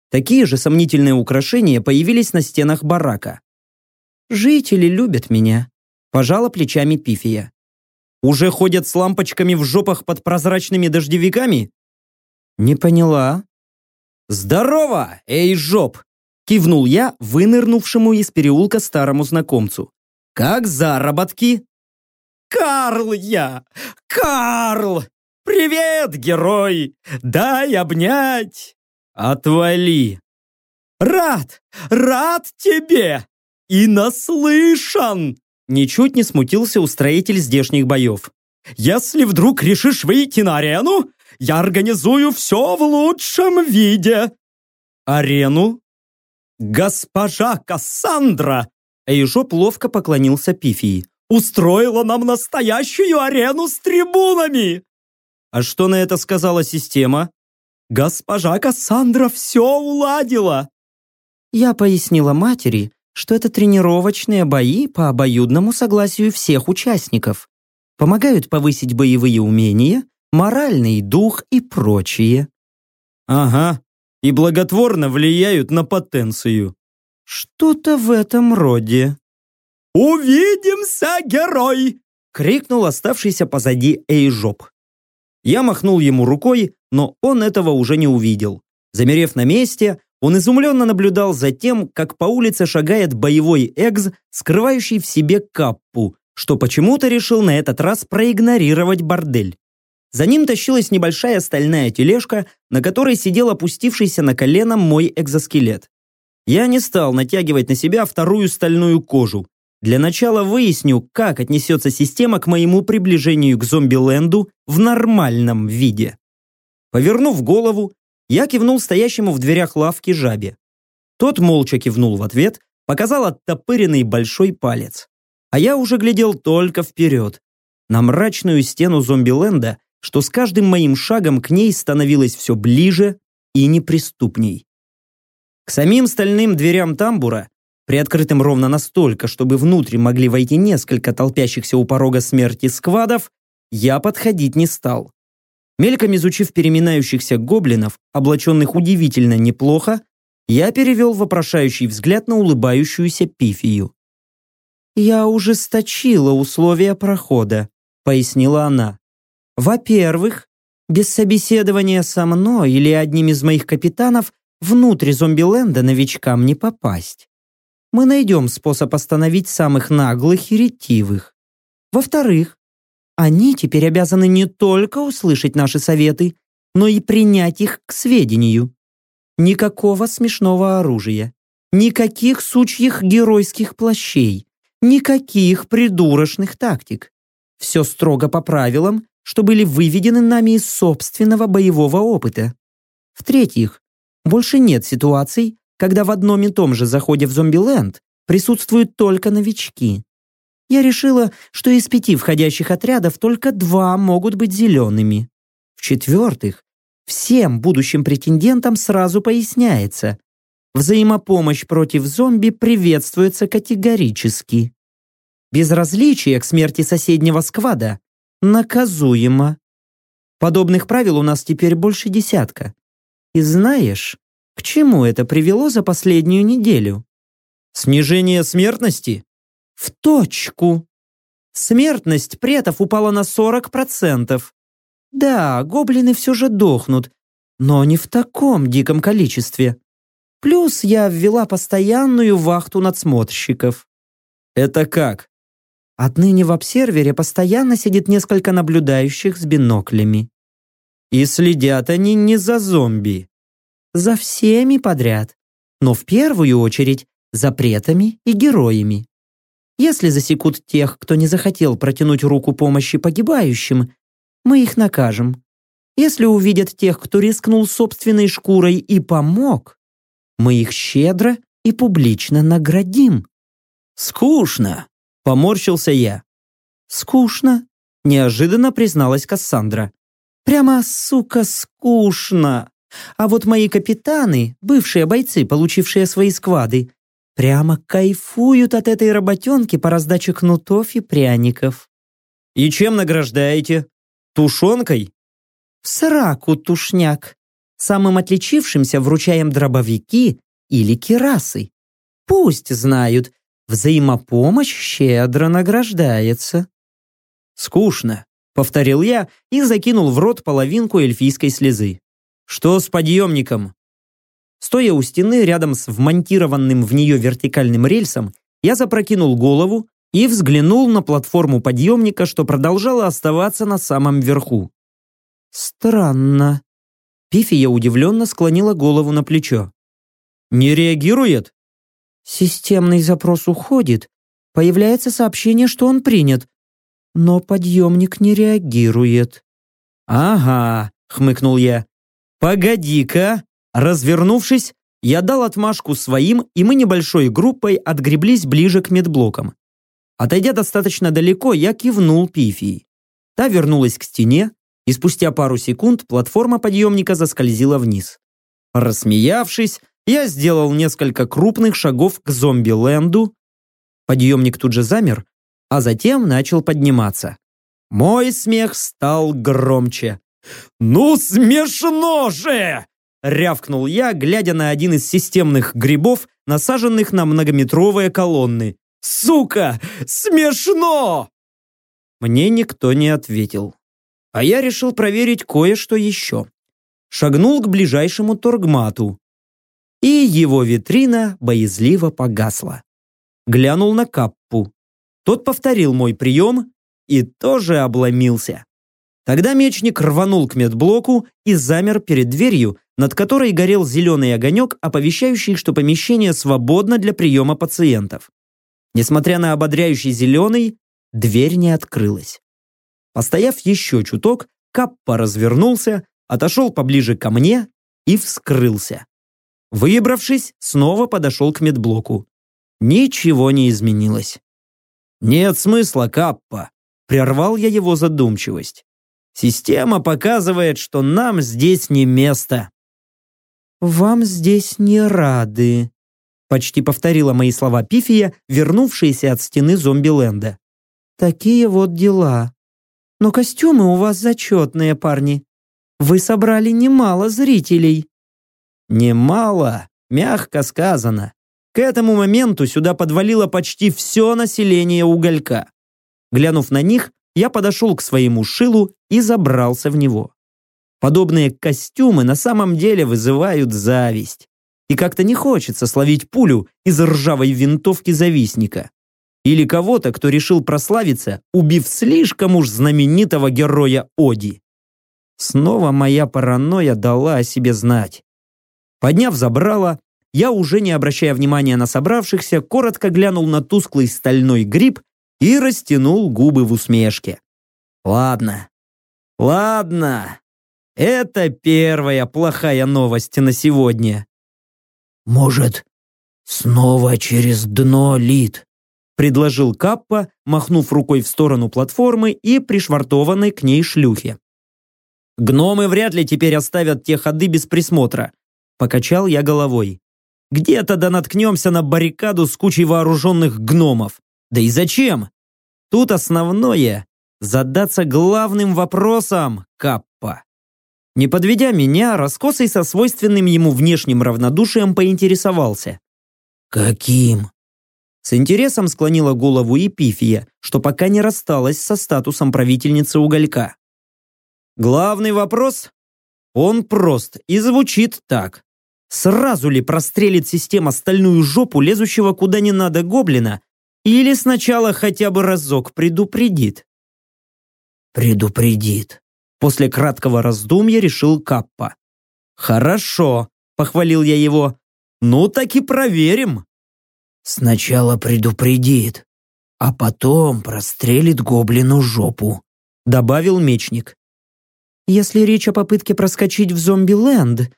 Такие же сомнительные украшения появились на стенах барака. «Жители любят меня», – пожала плечами Пифия. «Уже ходят с лампочками в жопах под прозрачными дождевиками?» «Не поняла», «Здорово, эй, жоп!» Кивнул я вынырнувшему из переулка старому знакомцу. «Как заработки?» «Карл я! Карл! Привет, герой! Дай обнять!» «Отвали!» «Рад! Рад тебе! И наслышан!» Ничуть не смутился устроитель здешних боев. «Если вдруг решишь выйти на арену, я организую все в лучшем виде. Арену? Госпожа Кассандра! Эйжоп ловко поклонился Пифии. Устроила нам настоящую арену с трибунами! А что на это сказала система? Госпожа Кассандра все уладила. Я пояснила матери, что это тренировочные бои по обоюдному согласию всех участников. Помогают повысить боевые умения моральный дух и прочее. Ага, и благотворно влияют на потенцию. Что-то в этом роде. «Увидимся, герой!» — крикнул оставшийся позади Эйжоп. Я махнул ему рукой, но он этого уже не увидел. Замерев на месте, он изумленно наблюдал за тем, как по улице шагает боевой экз, скрывающий в себе каппу, что почему-то решил на этот раз проигнорировать бордель. За ним тащилась небольшая стальная тележка, на которой сидел опустившийся на колено мой экзоскелет. Я не стал натягивать на себя вторую стальную кожу. Для начала выясню, как отнесется система к моему приближению к зомби-ленду в нормальном виде. Повернув голову, я кивнул стоящему в дверях лавки жабе. Тот молча кивнул в ответ, показал оттопыренный большой палец. А я уже глядел только вперед, на мрачную стену зомби-ленда, что с каждым моим шагом к ней становилось все ближе и неприступней. К самим стальным дверям тамбура, приоткрытым ровно настолько, чтобы внутрь могли войти несколько толпящихся у порога смерти сквадов, я подходить не стал. Мельком изучив переминающихся гоблинов, облаченных удивительно неплохо, я перевел вопрошающий взгляд на улыбающуюся пифию. «Я ужесточила условия прохода», — пояснила она. Во-первых, без собеседования со мной или одним из моих капитанов внутрь зомби-ленда новичкам не попасть. Мы найдем способ остановить самых наглых и ретивых. Во-вторых, они теперь обязаны не только услышать наши советы, но и принять их к сведению. Никакого смешного оружия, никаких сучьих геройских плащей, никаких придурочных тактик. Все строго по правилам что были выведены нами из собственного боевого опыта. В-третьих, больше нет ситуаций, когда в одном и том же заходе в Зомбиленд присутствуют только новички. Я решила, что из пяти входящих отрядов только два могут быть зелеными. В-четвертых, всем будущим претендентам сразу поясняется, взаимопомощь против зомби приветствуется категорически. Безразличие к смерти соседнего сквада наказуемо. Подобных правил у нас теперь больше десятка. И знаешь, к чему это привело за последнюю неделю? Снижение смертности? В точку. Смертность претов упала на 40%. Да, гоблины все же дохнут, но не в таком диком количестве. Плюс я ввела постоянную вахту надсмотрщиков. Это как? Отныне в обсервере постоянно сидит несколько наблюдающих с биноклями. И следят они не за зомби. За всеми подряд. Но в первую очередь за претами и героями. Если засекут тех, кто не захотел протянуть руку помощи погибающим, мы их накажем. Если увидят тех, кто рискнул собственной шкурой и помог, мы их щедро и публично наградим. Скучно, поморщился я. Скучно, неожиданно призналась Кассандра. Прямо, сука, скучно. А вот мои капитаны, бывшие бойцы, получившие свои сквады, прямо кайфуют от этой работенки по раздаче кнутов и пряников. И чем награждаете? Тушенкой? В сраку, тушняк. Самым отличившимся вручаем дробовики или кирасы. Пусть знают, взаимопомощь щедро награждается. Скучно, повторил я и закинул в рот половинку эльфийской слезы. Что с подъемником? Стоя у стены рядом с вмонтированным в нее вертикальным рельсом, я запрокинул голову и взглянул на платформу подъемника, что продолжала оставаться на самом верху. Странно. Пифия удивленно склонила голову на плечо. «Не реагирует?» «Системный запрос уходит. Появляется сообщение, что он принят. Но подъемник не реагирует». «Ага», — хмыкнул я. «Погоди-ка!» Развернувшись, я дал отмашку своим, и мы небольшой группой отгреблись ближе к медблокам. Отойдя достаточно далеко, я кивнул Пифии. Та вернулась к стене, и спустя пару секунд платформа подъемника заскользила вниз. Рассмеявшись, я сделал несколько крупных шагов к зомби-ленду. Подъемник тут же замер, а затем начал подниматься. Мой смех стал громче. «Ну смешно же!» Рявкнул я, глядя на один из системных грибов, насаженных на многометровые колонны. «Сука! Смешно!» Мне никто не ответил. А я решил проверить кое-что еще. Шагнул к ближайшему торгмату. И его витрина боязливо погасла. Глянул на Каппу. Тот повторил мой прием и тоже обломился. Тогда мечник рванул к медблоку и замер перед дверью, над которой горел зеленый огонек, оповещающий, что помещение свободно для приема пациентов. Несмотря на ободряющий зеленый, дверь не открылась. Постояв еще чуток, Каппа развернулся, отошел поближе ко мне и вскрылся. Выбравшись, снова подошел к медблоку. Ничего не изменилось. «Нет смысла, Каппа», — прервал я его задумчивость. «Система показывает, что нам здесь не место». «Вам здесь не рады», почти повторила мои слова Пифия, вернувшаяся от стены зомби-ленда. «Такие вот дела. Но костюмы у вас зачетные, парни. Вы собрали немало зрителей». «Немало, мягко сказано. К этому моменту сюда подвалило почти все население уголька. Глянув на них, я подошел к своему шилу и забрался в него. Подобные костюмы на самом деле вызывают зависть. И как-то не хочется словить пулю из ржавой винтовки завистника. Или кого-то, кто решил прославиться, убив слишком уж знаменитого героя Оди. Снова моя паранойя дала о себе знать. Подняв забрало, я, уже не обращая внимания на собравшихся, коротко глянул на тусклый стальной гриб и растянул губы в усмешке. Ладно, ладно, это первая плохая новость на сегодня. Может, снова через дно лит? предложил Каппа, махнув рукой в сторону платформы и пришвартованной к ней шлюхи. Гномы вряд ли теперь оставят те ходы без присмотра. Покачал я головой. Где-то да наткнемся на баррикаду с кучей вооруженных гномов. Да и зачем? Тут основное задаться главным вопросом, Каппа. Не подведя меня, раскосый со свойственным ему внешним равнодушием поинтересовался. «Каким?» С интересом склонила голову Епифия, что пока не рассталась со статусом правительницы уголька. Главный вопрос? Он прост и звучит так. Сразу ли прострелит система стальную жопу лезущего куда не надо гоблина, или сначала хотя бы разок предупредит? Предупредит. После краткого раздумья решил Каппа. «Хорошо», — похвалил я его. «Ну так и проверим». Сначала предупредит, а потом прострелит гоблину жопу», — добавил мечник. «Если речь о попытке проскочить в зомби-ленд,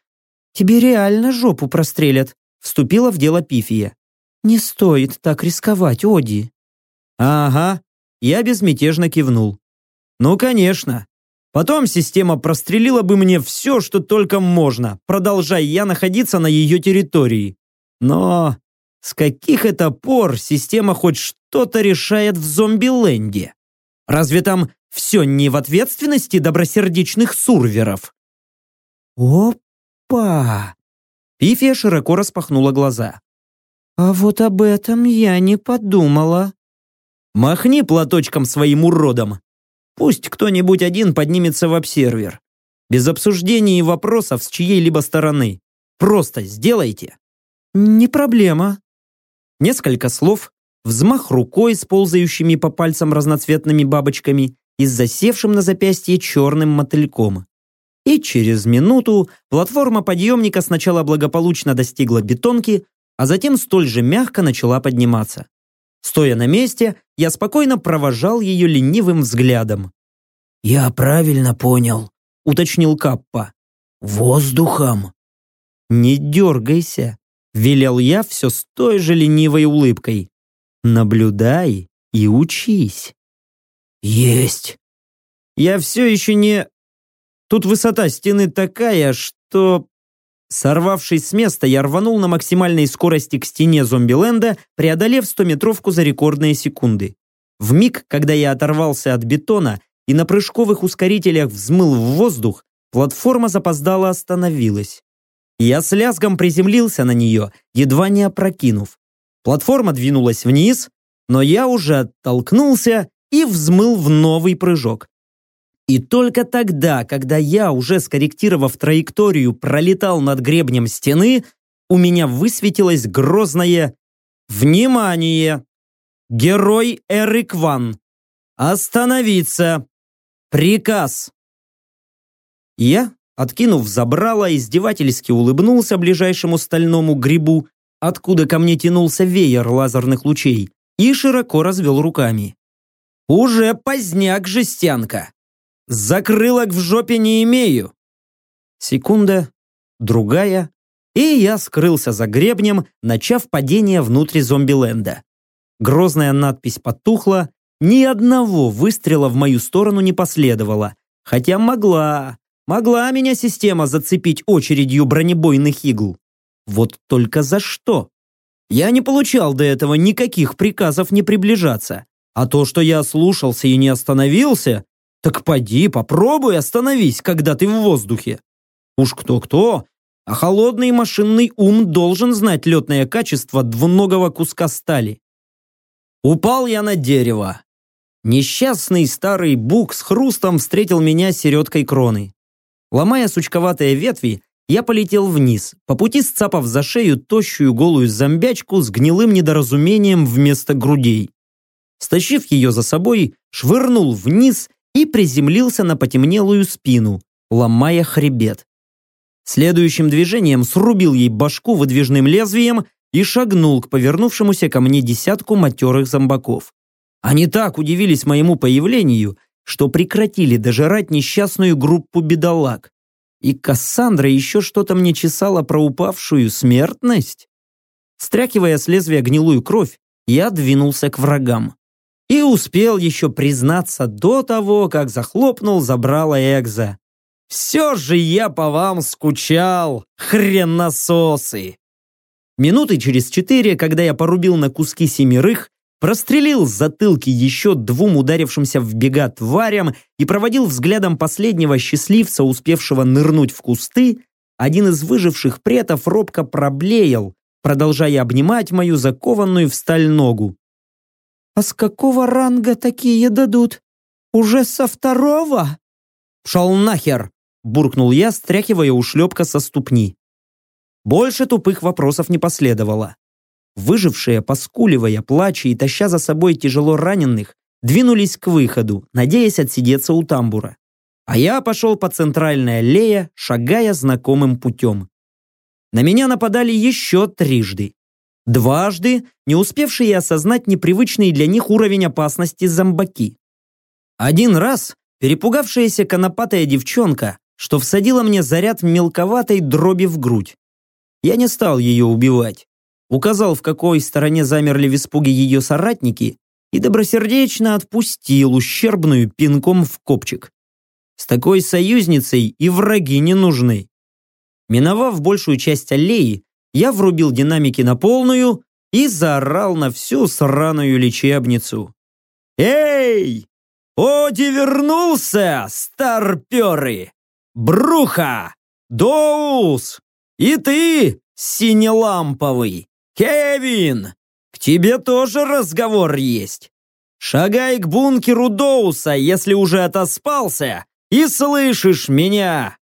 тебе реально жопу прострелят», — вступила в дело Пифия. «Не стоит так рисковать, Оди». «Ага», — я безмятежно кивнул. «Ну, конечно. Потом система прострелила бы мне все, что только можно, продолжая я находиться на ее территории. Но с каких это пор система хоть что-то решает в зомби-ленде? Разве там все не в ответственности добросердечных сурверов? Опа! Пифия широко распахнула глаза. А вот об этом я не подумала. Махни платочком своим уродом. Пусть кто-нибудь один поднимется в обсервер. Без обсуждений и вопросов с чьей-либо стороны. Просто сделайте. Не проблема. Несколько слов, взмах рукой с ползающими по пальцам разноцветными бабочками и с засевшим на запястье черным мотыльком. И через минуту платформа подъемника сначала благополучно достигла бетонки, а затем столь же мягко начала подниматься. Стоя на месте, я спокойно провожал ее ленивым взглядом. «Я правильно понял», — уточнил Каппа. «Воздухом». «Не дергайся», Велел я все с той же ленивой улыбкой. Наблюдай и учись. Есть. Я все еще не... Тут высота стены такая, что... Сорвавшись с места, я рванул на максимальной скорости к стене зомбиленда, преодолев 100-метровку за рекордные секунды. В миг, когда я оторвался от бетона и на прыжковых ускорителях взмыл в воздух, платформа запоздала остановилась. Я с лязгом приземлился на нее, едва не опрокинув. Платформа двинулась вниз, но я уже оттолкнулся и взмыл в новый прыжок. И только тогда, когда я, уже скорректировав траекторию, пролетал над гребнем стены, у меня высветилось грозное «Внимание! Герой Эрик Ван! Остановиться! Приказ!» Я Откинув забрало, издевательски улыбнулся ближайшему стальному грибу, откуда ко мне тянулся веер лазерных лучей, и широко развел руками. «Уже поздняк, жестянка! Закрылок в жопе не имею!» Секунда, другая, и я скрылся за гребнем, начав падение внутрь зомби-ленда. Грозная надпись потухла, ни одного выстрела в мою сторону не последовало, хотя могла, Могла меня система зацепить очередью бронебойных игл. Вот только за что? Я не получал до этого никаких приказов не приближаться. А то, что я слушался и не остановился, так поди, попробуй остановись, когда ты в воздухе. Уж кто-кто, а холодный машинный ум должен знать летное качество двуногого куска стали. Упал я на дерево. Несчастный старый бук с хрустом встретил меня середкой кроны. Ломая сучковатые ветви, я полетел вниз, по пути сцапав за шею тощую голую зомбячку с гнилым недоразумением вместо грудей. Стащив ее за собой, швырнул вниз и приземлился на потемнелую спину, ломая хребет. Следующим движением срубил ей башку выдвижным лезвием и шагнул к повернувшемуся ко мне десятку матерых зомбаков. Они так удивились моему появлению, что прекратили дожирать несчастную группу бедолаг. И Кассандра еще что-то мне чесала про упавшую смертность. Стряхивая с лезвия гнилую кровь, я двинулся к врагам. И успел еще признаться до того, как захлопнул забрала Экза. «Все же я по вам скучал, хренососы!» Минуты через четыре, когда я порубил на куски семерых, прострелил затылки еще двум ударившимся в бега тварям и проводил взглядом последнего счастливца, успевшего нырнуть в кусты, один из выживших претов робко проблеял, продолжая обнимать мою закованную в сталь ногу. «А с какого ранга такие дадут? Уже со второго?» «Пшел нахер!» – буркнул я, стряхивая ушлепка со ступни. Больше тупых вопросов не последовало. Выжившие, поскуливая, плача и таща за собой тяжело раненых, двинулись к выходу, надеясь отсидеться у тамбура. А я пошел по центральной аллее, шагая знакомым путем. На меня нападали еще трижды. Дважды не успевшие осознать непривычный для них уровень опасности зомбаки. Один раз перепугавшаяся конопатая девчонка, что всадила мне заряд мелковатой дроби в грудь. Я не стал ее убивать. Указал, в какой стороне замерли в испуге ее соратники, и добросердечно отпустил ущербную пинком в копчик. С такой союзницей и враги не нужны. Миновав большую часть аллеи, я врубил динамики на полную и заорал на всю сраную лечебницу. «Эй! Оди вернулся, старперы! Бруха! Доус! И ты, синеламповый! Кевин! К тебе тоже разговор есть! Шагай к бункеру Доуса, если уже отоспался, и слышишь меня!»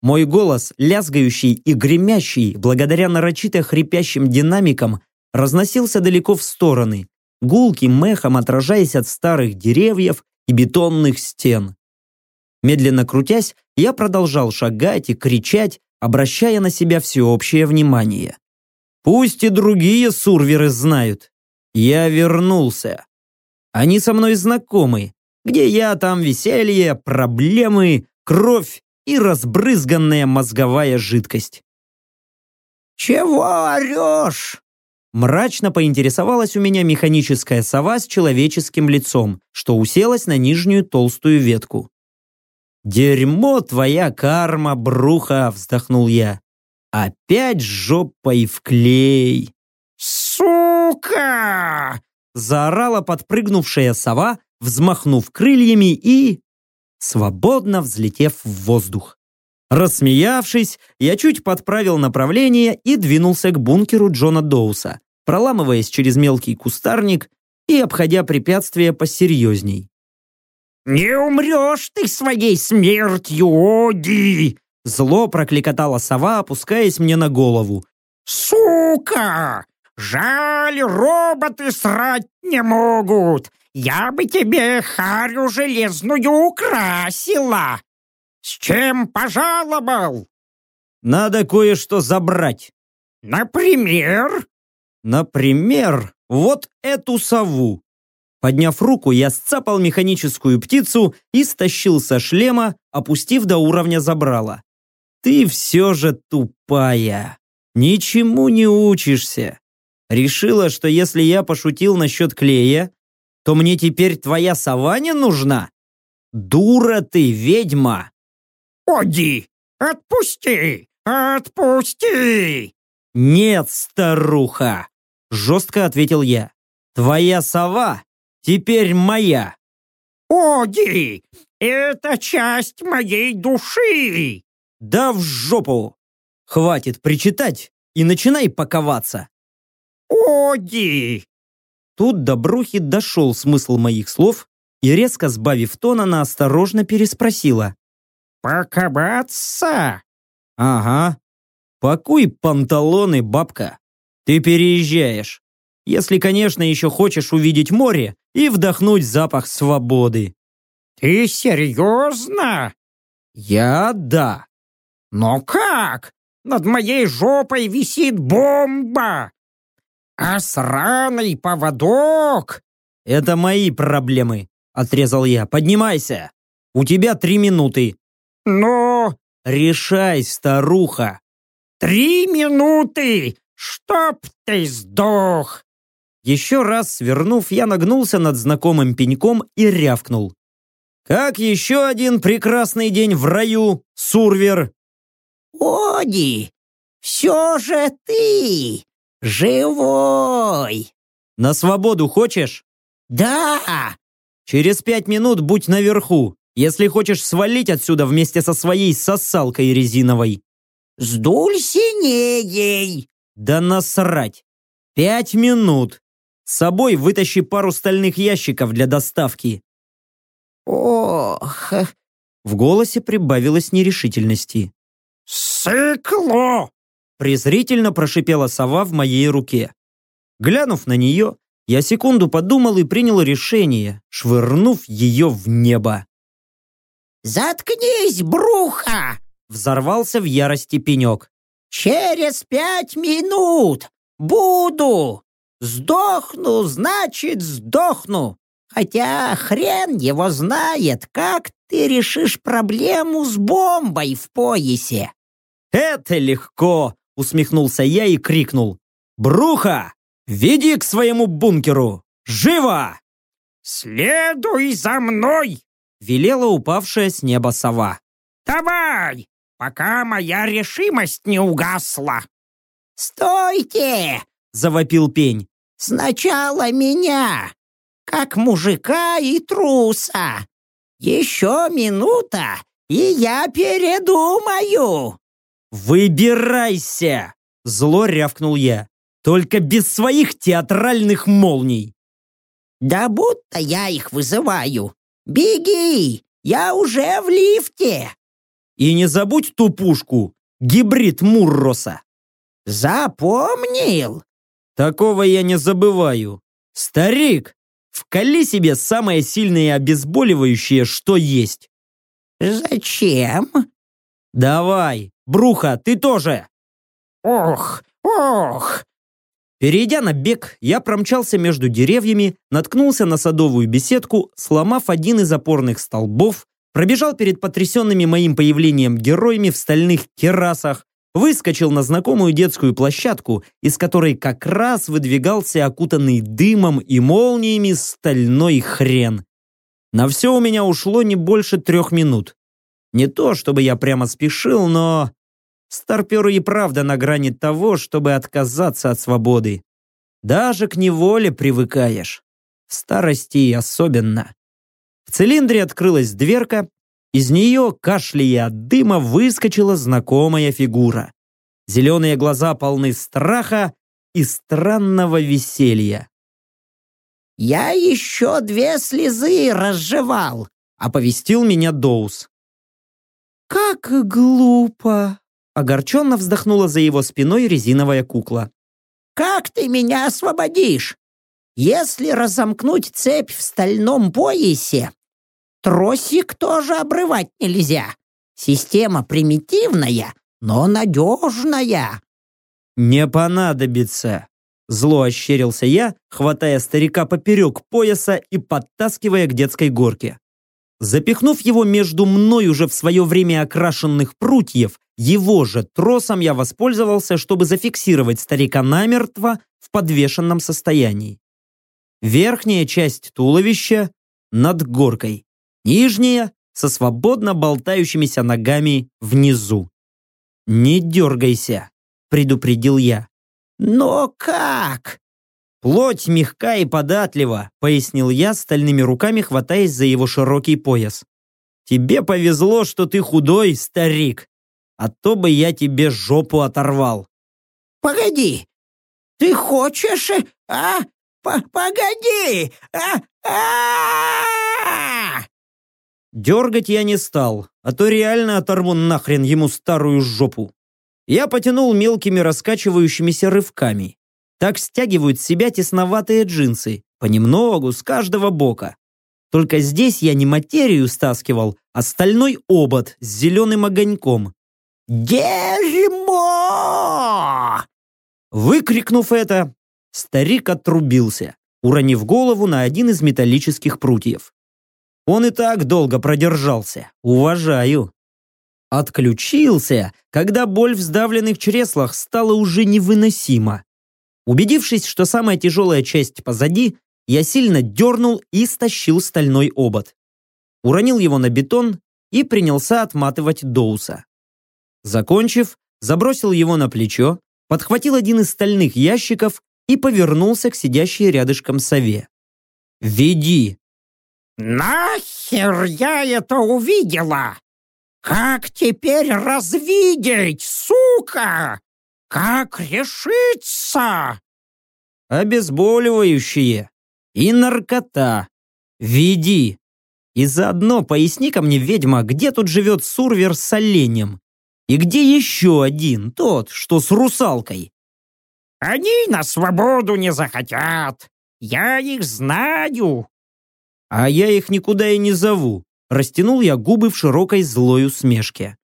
Мой голос, лязгающий и гремящий, благодаря нарочито хрипящим динамикам, разносился далеко в стороны, гулким мехом отражаясь от старых деревьев и бетонных стен. Медленно крутясь, я продолжал шагать и кричать, обращая на себя всеобщее внимание. Пусть и другие сурверы знают. Я вернулся. Они со мной знакомы. Где я, там веселье, проблемы, кровь и разбрызганная мозговая жидкость. «Чего орешь?» Мрачно поинтересовалась у меня механическая сова с человеческим лицом, что уселась на нижнюю толстую ветку. «Дерьмо твоя карма, бруха!» – вздохнул я. «Опять жопой в клей!» «Сука!» – заорала подпрыгнувшая сова, взмахнув крыльями и свободно взлетев в воздух. Рассмеявшись, я чуть подправил направление и двинулся к бункеру Джона Доуса, проламываясь через мелкий кустарник и обходя препятствия посерьезней. «Не умрешь ты своей смертью, Оди!» Зло прокликотала сова, опускаясь мне на голову. «Сука! Жаль, роботы срать не могут! Я бы тебе харю железную украсила. С чем пожаловал? Надо кое-что забрать. Например? Например, вот эту сову. Подняв руку, я сцапал механическую птицу и стащил со шлема, опустив до уровня забрала. Ты все же тупая. Ничему не учишься. Решила, что если я пошутил насчет клея, то мне теперь твоя сова не нужна? Дура ты, ведьма!» «Оди, отпусти! Отпусти!» «Нет, старуха!» – жестко ответил я. «Твоя сова теперь моя!» «Оди, это часть моей души!» «Да в жопу! Хватит причитать и начинай паковаться!» «Оди, Тут до Брухи дошел смысл моих слов, и, резко сбавив тон, она осторожно переспросила. «Покабаться?» «Ага. Пакуй панталоны, бабка. Ты переезжаешь. Если, конечно, еще хочешь увидеть море и вдохнуть запах свободы». «Ты серьезно?» «Я да». «Но как? Над моей жопой висит бомба! «А сраный поводок!» «Это мои проблемы», — отрезал я. «Поднимайся! У тебя три минуты». «Но...» «Решай, старуха!» «Три минуты! Чтоб ты сдох!» Еще раз свернув, я нагнулся над знакомым пеньком и рявкнул. «Как еще один прекрасный день в раю, Сурвер!» «Оди, все же ты!» «Живой!» На свободу хочешь? Да! Через пять минут будь наверху, если хочешь свалить отсюда вместе со своей сосалкой резиновой. С дульсинеей! Да насрать! Пять минут! С собой вытащи пару стальных ящиков для доставки. Ох, В голосе прибавилось нерешительности. сыкло! Презрительно прошипела сова в моей руке. Глянув на нее, я секунду подумал и принял решение, швырнув ее в небо. Заткнись, бруха! Взорвался в ярости пенек. Через пять минут буду! Сдохну, значит, сдохну! Хотя хрен его знает, как ты решишь проблему с бомбой в поясе. «Это легко!» — усмехнулся я и крикнул. «Бруха! Веди к своему бункеру! Живо!» «Следуй за мной! Велела упавшая с неба сова. Давай, пока моя решимость не угасла!» «Стойте!» — Завопил пень. Сначала меня, как мужика и труса. Еще минута, и я передумаю. «Выбирайся!» Зло рявкнул я. «Только без своих театральных молний!» Да будто я их вызываю. Беги, я уже в лифте. И не забудь ту пушку, гибрид Мурроса. Запомнил? Такого я не забываю. Старик, вкали себе самое сильное обезболивающее, что есть. Зачем? Давай, Бруха, ты тоже. Ох, ох. Перейдя на бег, я промчался между деревьями, наткнулся на садовую беседку, сломав один из опорных столбов, пробежал перед потрясенными моим появлением героями в стальных керасах, выскочил на знакомую детскую площадку, из которой как раз выдвигался окутанный дымом и молниями стальной хрен. На все у меня ушло не больше трех минут. Не то, чтобы я прямо спешил, но... Старперы и правда на грани того, чтобы отказаться от свободы. Даже к неволе привыкаешь. В старости особенно. В цилиндре открылась дверка, из нее, кашляя от дыма, выскочила знакомая фигура. Зеленые глаза полны страха и странного веселья. Я еще две слезы разжевал, Оповестил меня Доус. «Как глупо!» Огорченно вздохнула за его спиной резиновая кукла. Как ты меня освободишь? Если разомкнуть цепь в стальном поясе, тросик тоже обрывать нельзя. Система примитивная, но надежная. «Не понадобится!» Зло ощерился я, хватая старика поперек пояса и подтаскивая к детской горке. Запихнув его между мной уже в свое время окрашенных прутьев, его же тросом я воспользовался, чтобы зафиксировать старика намертво в подвешенном состоянии. Верхняя часть туловища над горкой, нижняя со свободно болтающимися ногами внизу. «Не дергайся», — предупредил я. Но как? «Плоть мягка и податлива», — пояснил я, стальными руками хватаясь за его широкий пояс. «Тебе повезло, что ты худой, старик, а то бы я тебе жопу оторвал». Погоди. Ты хочешь, э, а? П Погоди! А? А! Дергать я не стал, а то реально оторву нахрен ему старую жопу. Я потянул мелкими раскачивающимися рывками. Так стягивают себя тесноватые джинсы, понемногу, с каждого бока. Только здесь я не материю стаскивал, а стальной обод с зеленым огоньком. Дерьмо! Выкрикнув это, старик отрубился, уронив голову на один из металлических прутьев. Он и так долго продержался. Уважаю. Отключился, когда боль в сдавленных чреслах стала уже невыносима. Убедившись, что самая тяжелая часть позади, я сильно дернул и стащил стальной обод. Уронил его на бетон и принялся отматывать Доуса. Закончив, забросил его на плечо, подхватил один из стальных ящиков и повернулся к сидящей рядышком сове. «Веди!» «Нахер я это увидела? Как теперь развидеть, сука? Как решиться?» «Обезболивающие и наркота. Веди!» И заодно поясни-ка мне, ведьма, где тут живет сурвер с оленем? И где еще один, тот, что с русалкой? Они на свободу не захотят. Я их знаю. А я их никуда и не зову. Растянул я губы в широкой злой усмешке.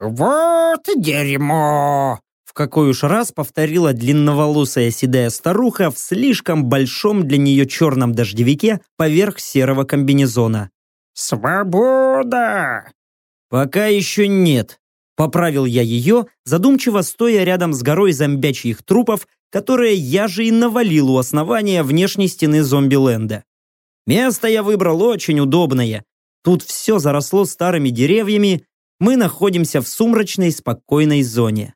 «Вот дерьмо!» В какой уж раз повторила длинноволосая седая старуха в слишком большом для нее черном дождевике поверх серого комбинезона. «Свобода!» «Пока еще нет», — поправил я ее, задумчиво стоя рядом с горой зомбячьих трупов, которые я же и навалил у основания внешней стены зомби-ленда. Место я выбрал очень удобное. Тут все заросло старыми деревьями, мы находимся в сумрачной спокойной зоне.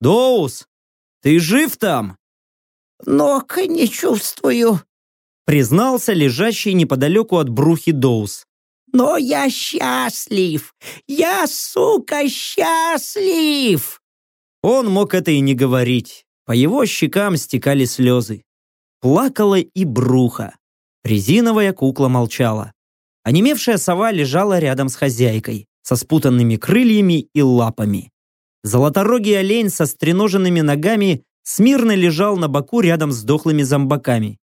«Доус, ты жив там?» «Ног не чувствую», признался лежащий неподалеку от брухи Доус. «Но я счастлив! Я, сука, счастлив!» Он мог это и не говорить. По его щекам стекали слезы. Плакала и бруха. Резиновая кукла молчала. Онемевшая сова лежала рядом с хозяйкой, со спутанными крыльями и лапами. Золоторогий олень со стреноженными ногами смирно лежал на боку рядом с дохлыми зомбаками.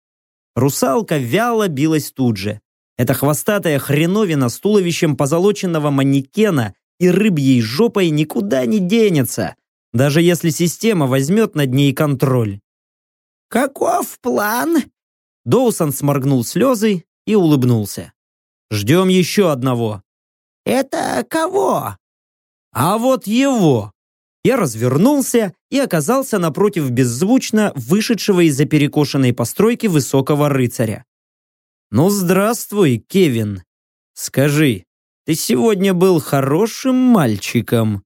Русалка вяло билась тут же. Эта хвостатая хреновина с туловищем позолоченного манекена и рыбьей жопой никуда не денется, даже если система возьмет над ней контроль. «Каков план?» Доусон сморгнул слезы и улыбнулся. «Ждем еще одного». «Это кого?» «А вот его!» Я развернулся и оказался напротив беззвучно вышедшего из-за перекошенной постройки высокого рыцаря. «Ну, здравствуй, Кевин. Скажи, ты сегодня был хорошим мальчиком?»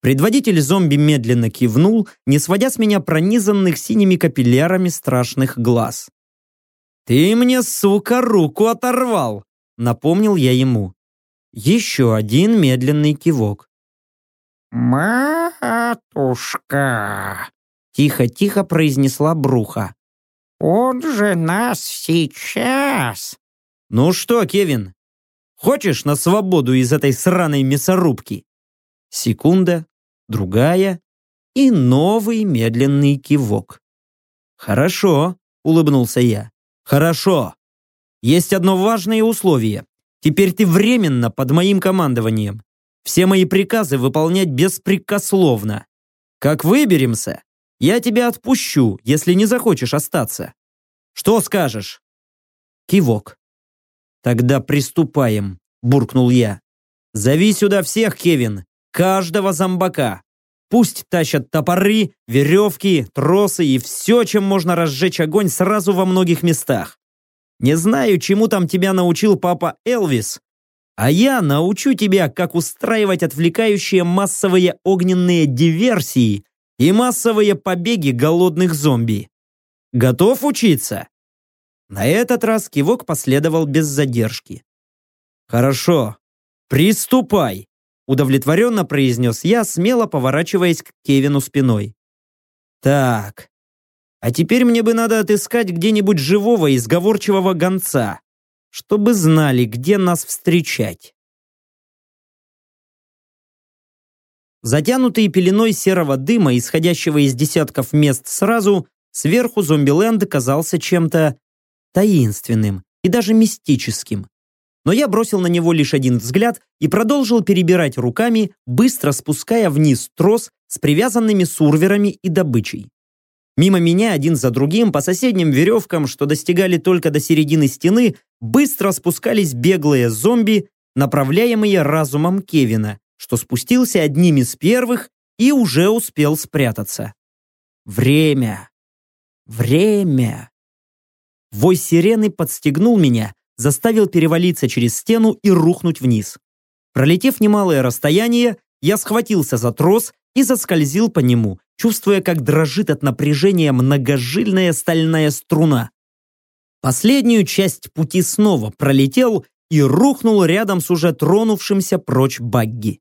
Предводитель зомби медленно кивнул, не сводя с меня пронизанных синими капиллярами страшных глаз. «Ты мне, сука, руку оторвал!» Напомнил я ему. Еще один медленный кивок. «Матушка!» Тихо-тихо произнесла Бруха. «Он же нас сейчас!» «Ну что, Кевин, хочешь на свободу из этой сраной мясорубки?» Секунда, другая и новый медленный кивок. «Хорошо», — улыбнулся я. «Хорошо. Есть одно важное условие. Теперь ты временно под моим командованием. Все мои приказы выполнять беспрекословно. Как выберемся, я тебя отпущу, если не захочешь остаться. Что скажешь?» Кивок. «Тогда приступаем», — буркнул я. «Зови сюда всех, Кевин, каждого зомбака. Пусть тащат топоры, веревки, тросы и все, чем можно разжечь огонь сразу во многих местах. Не знаю, чему там тебя научил папа Элвис, а я научу тебя, как устраивать отвлекающие массовые огненные диверсии и массовые побеги голодных зомби. Готов учиться? На этот раз кивок последовал без задержки. Хорошо, приступай, удовлетворенно произнес я, смело поворачиваясь к Кевину спиной. Так, а теперь мне бы надо отыскать где-нибудь живого и сговорчивого гонца чтобы знали, где нас встречать. Затянутый пеленой серого дыма, исходящего из десятков мест сразу, сверху зомбиленд казался чем-то таинственным и даже мистическим. Но я бросил на него лишь один взгляд и продолжил перебирать руками, быстро спуская вниз трос с привязанными сурверами и добычей. Мимо меня один за другим по соседним веревкам, что достигали только до середины стены, быстро спускались беглые зомби, направляемые разумом Кевина, что спустился одним из первых и уже успел спрятаться. Время. Время. Вой сирены подстегнул меня, заставил перевалиться через стену и рухнуть вниз. Пролетев немалое расстояние, я схватился за трос и заскользил по нему, чувствуя, как дрожит от напряжения многожильная стальная струна. Последнюю часть пути снова пролетел и рухнул рядом с уже тронувшимся прочь багги.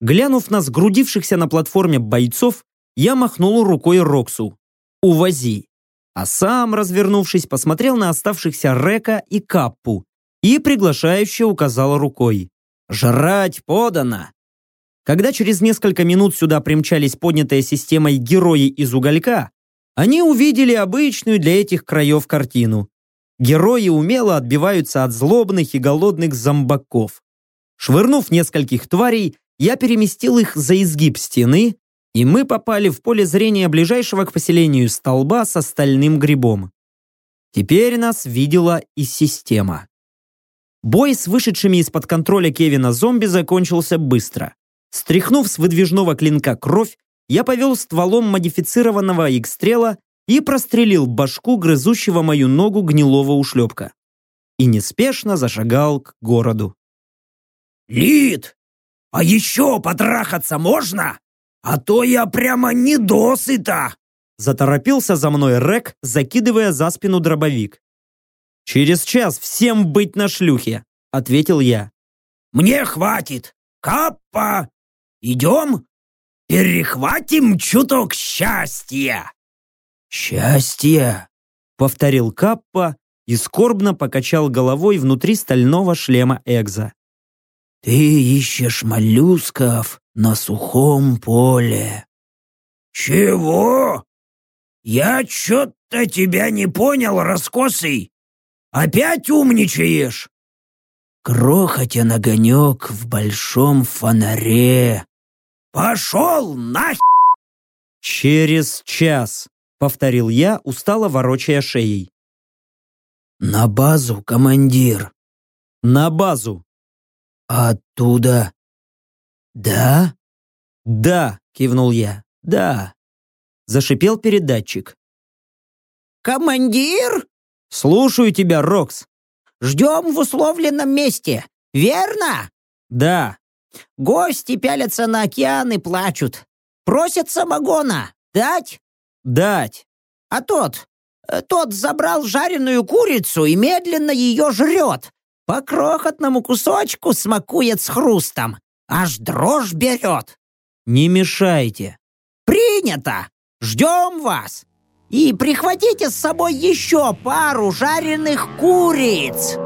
Глянув на сгрудившихся на платформе бойцов, я махнул рукой Роксу. «Увози!» А сам, развернувшись, посмотрел на оставшихся Река и Каппу и приглашающе указал рукой. «Жрать подано!» Когда через несколько минут сюда примчались поднятые системой герои из уголька, они увидели обычную для этих краев картину. Герои умело отбиваются от злобных и голодных зомбаков. Швырнув нескольких тварей, я переместил их за изгиб стены, и мы попали в поле зрения ближайшего к поселению столба с остальным грибом. Теперь нас видела и система. Бой с вышедшими из-под контроля Кевина зомби закончился быстро. Стряхнув с выдвижного клинка кровь, я повел стволом модифицированного икстрела и прострелил башку грызущего мою ногу гнилого ушлепка. И неспешно зашагал к городу. «Лид, а еще потрахаться можно? А то я прямо не досыта!» Заторопился за мной Рек, закидывая за спину дробовик. «Через час всем быть на шлюхе», — ответил я. «Мне хватит! Каппа! Идем? Перехватим чуток счастья!» «Счастье!» — повторил Каппа и скорбно покачал головой внутри стального шлема Экза. «Ты ищешь моллюсков на сухом поле». «Чего? Я чё-то тебя не понял, раскосый. Опять умничаешь?» «Крохотен огонек в большом фонаре». «Пошел нахер!» «Через час», — повторил я, устало ворочая шеей. «На базу, командир». «На базу». «Оттуда?» «Да?» «Да», — кивнул я. «Да». Зашипел передатчик. «Командир?» «Слушаю тебя, Рокс». «Ждем в условленном месте, верно?» «Да». «Гости пялятся на океан и плачут. Просят самогона. Дать?» «Дать». «А тот? э, Тот забрал жареную курицу и медленно ее жрет. По крохотному кусочку смакует с хрустом. Аж дрожь берет. «Не мешайте». Принято! Ждем вас! И прихватите с собой еще пару жареных куриц!»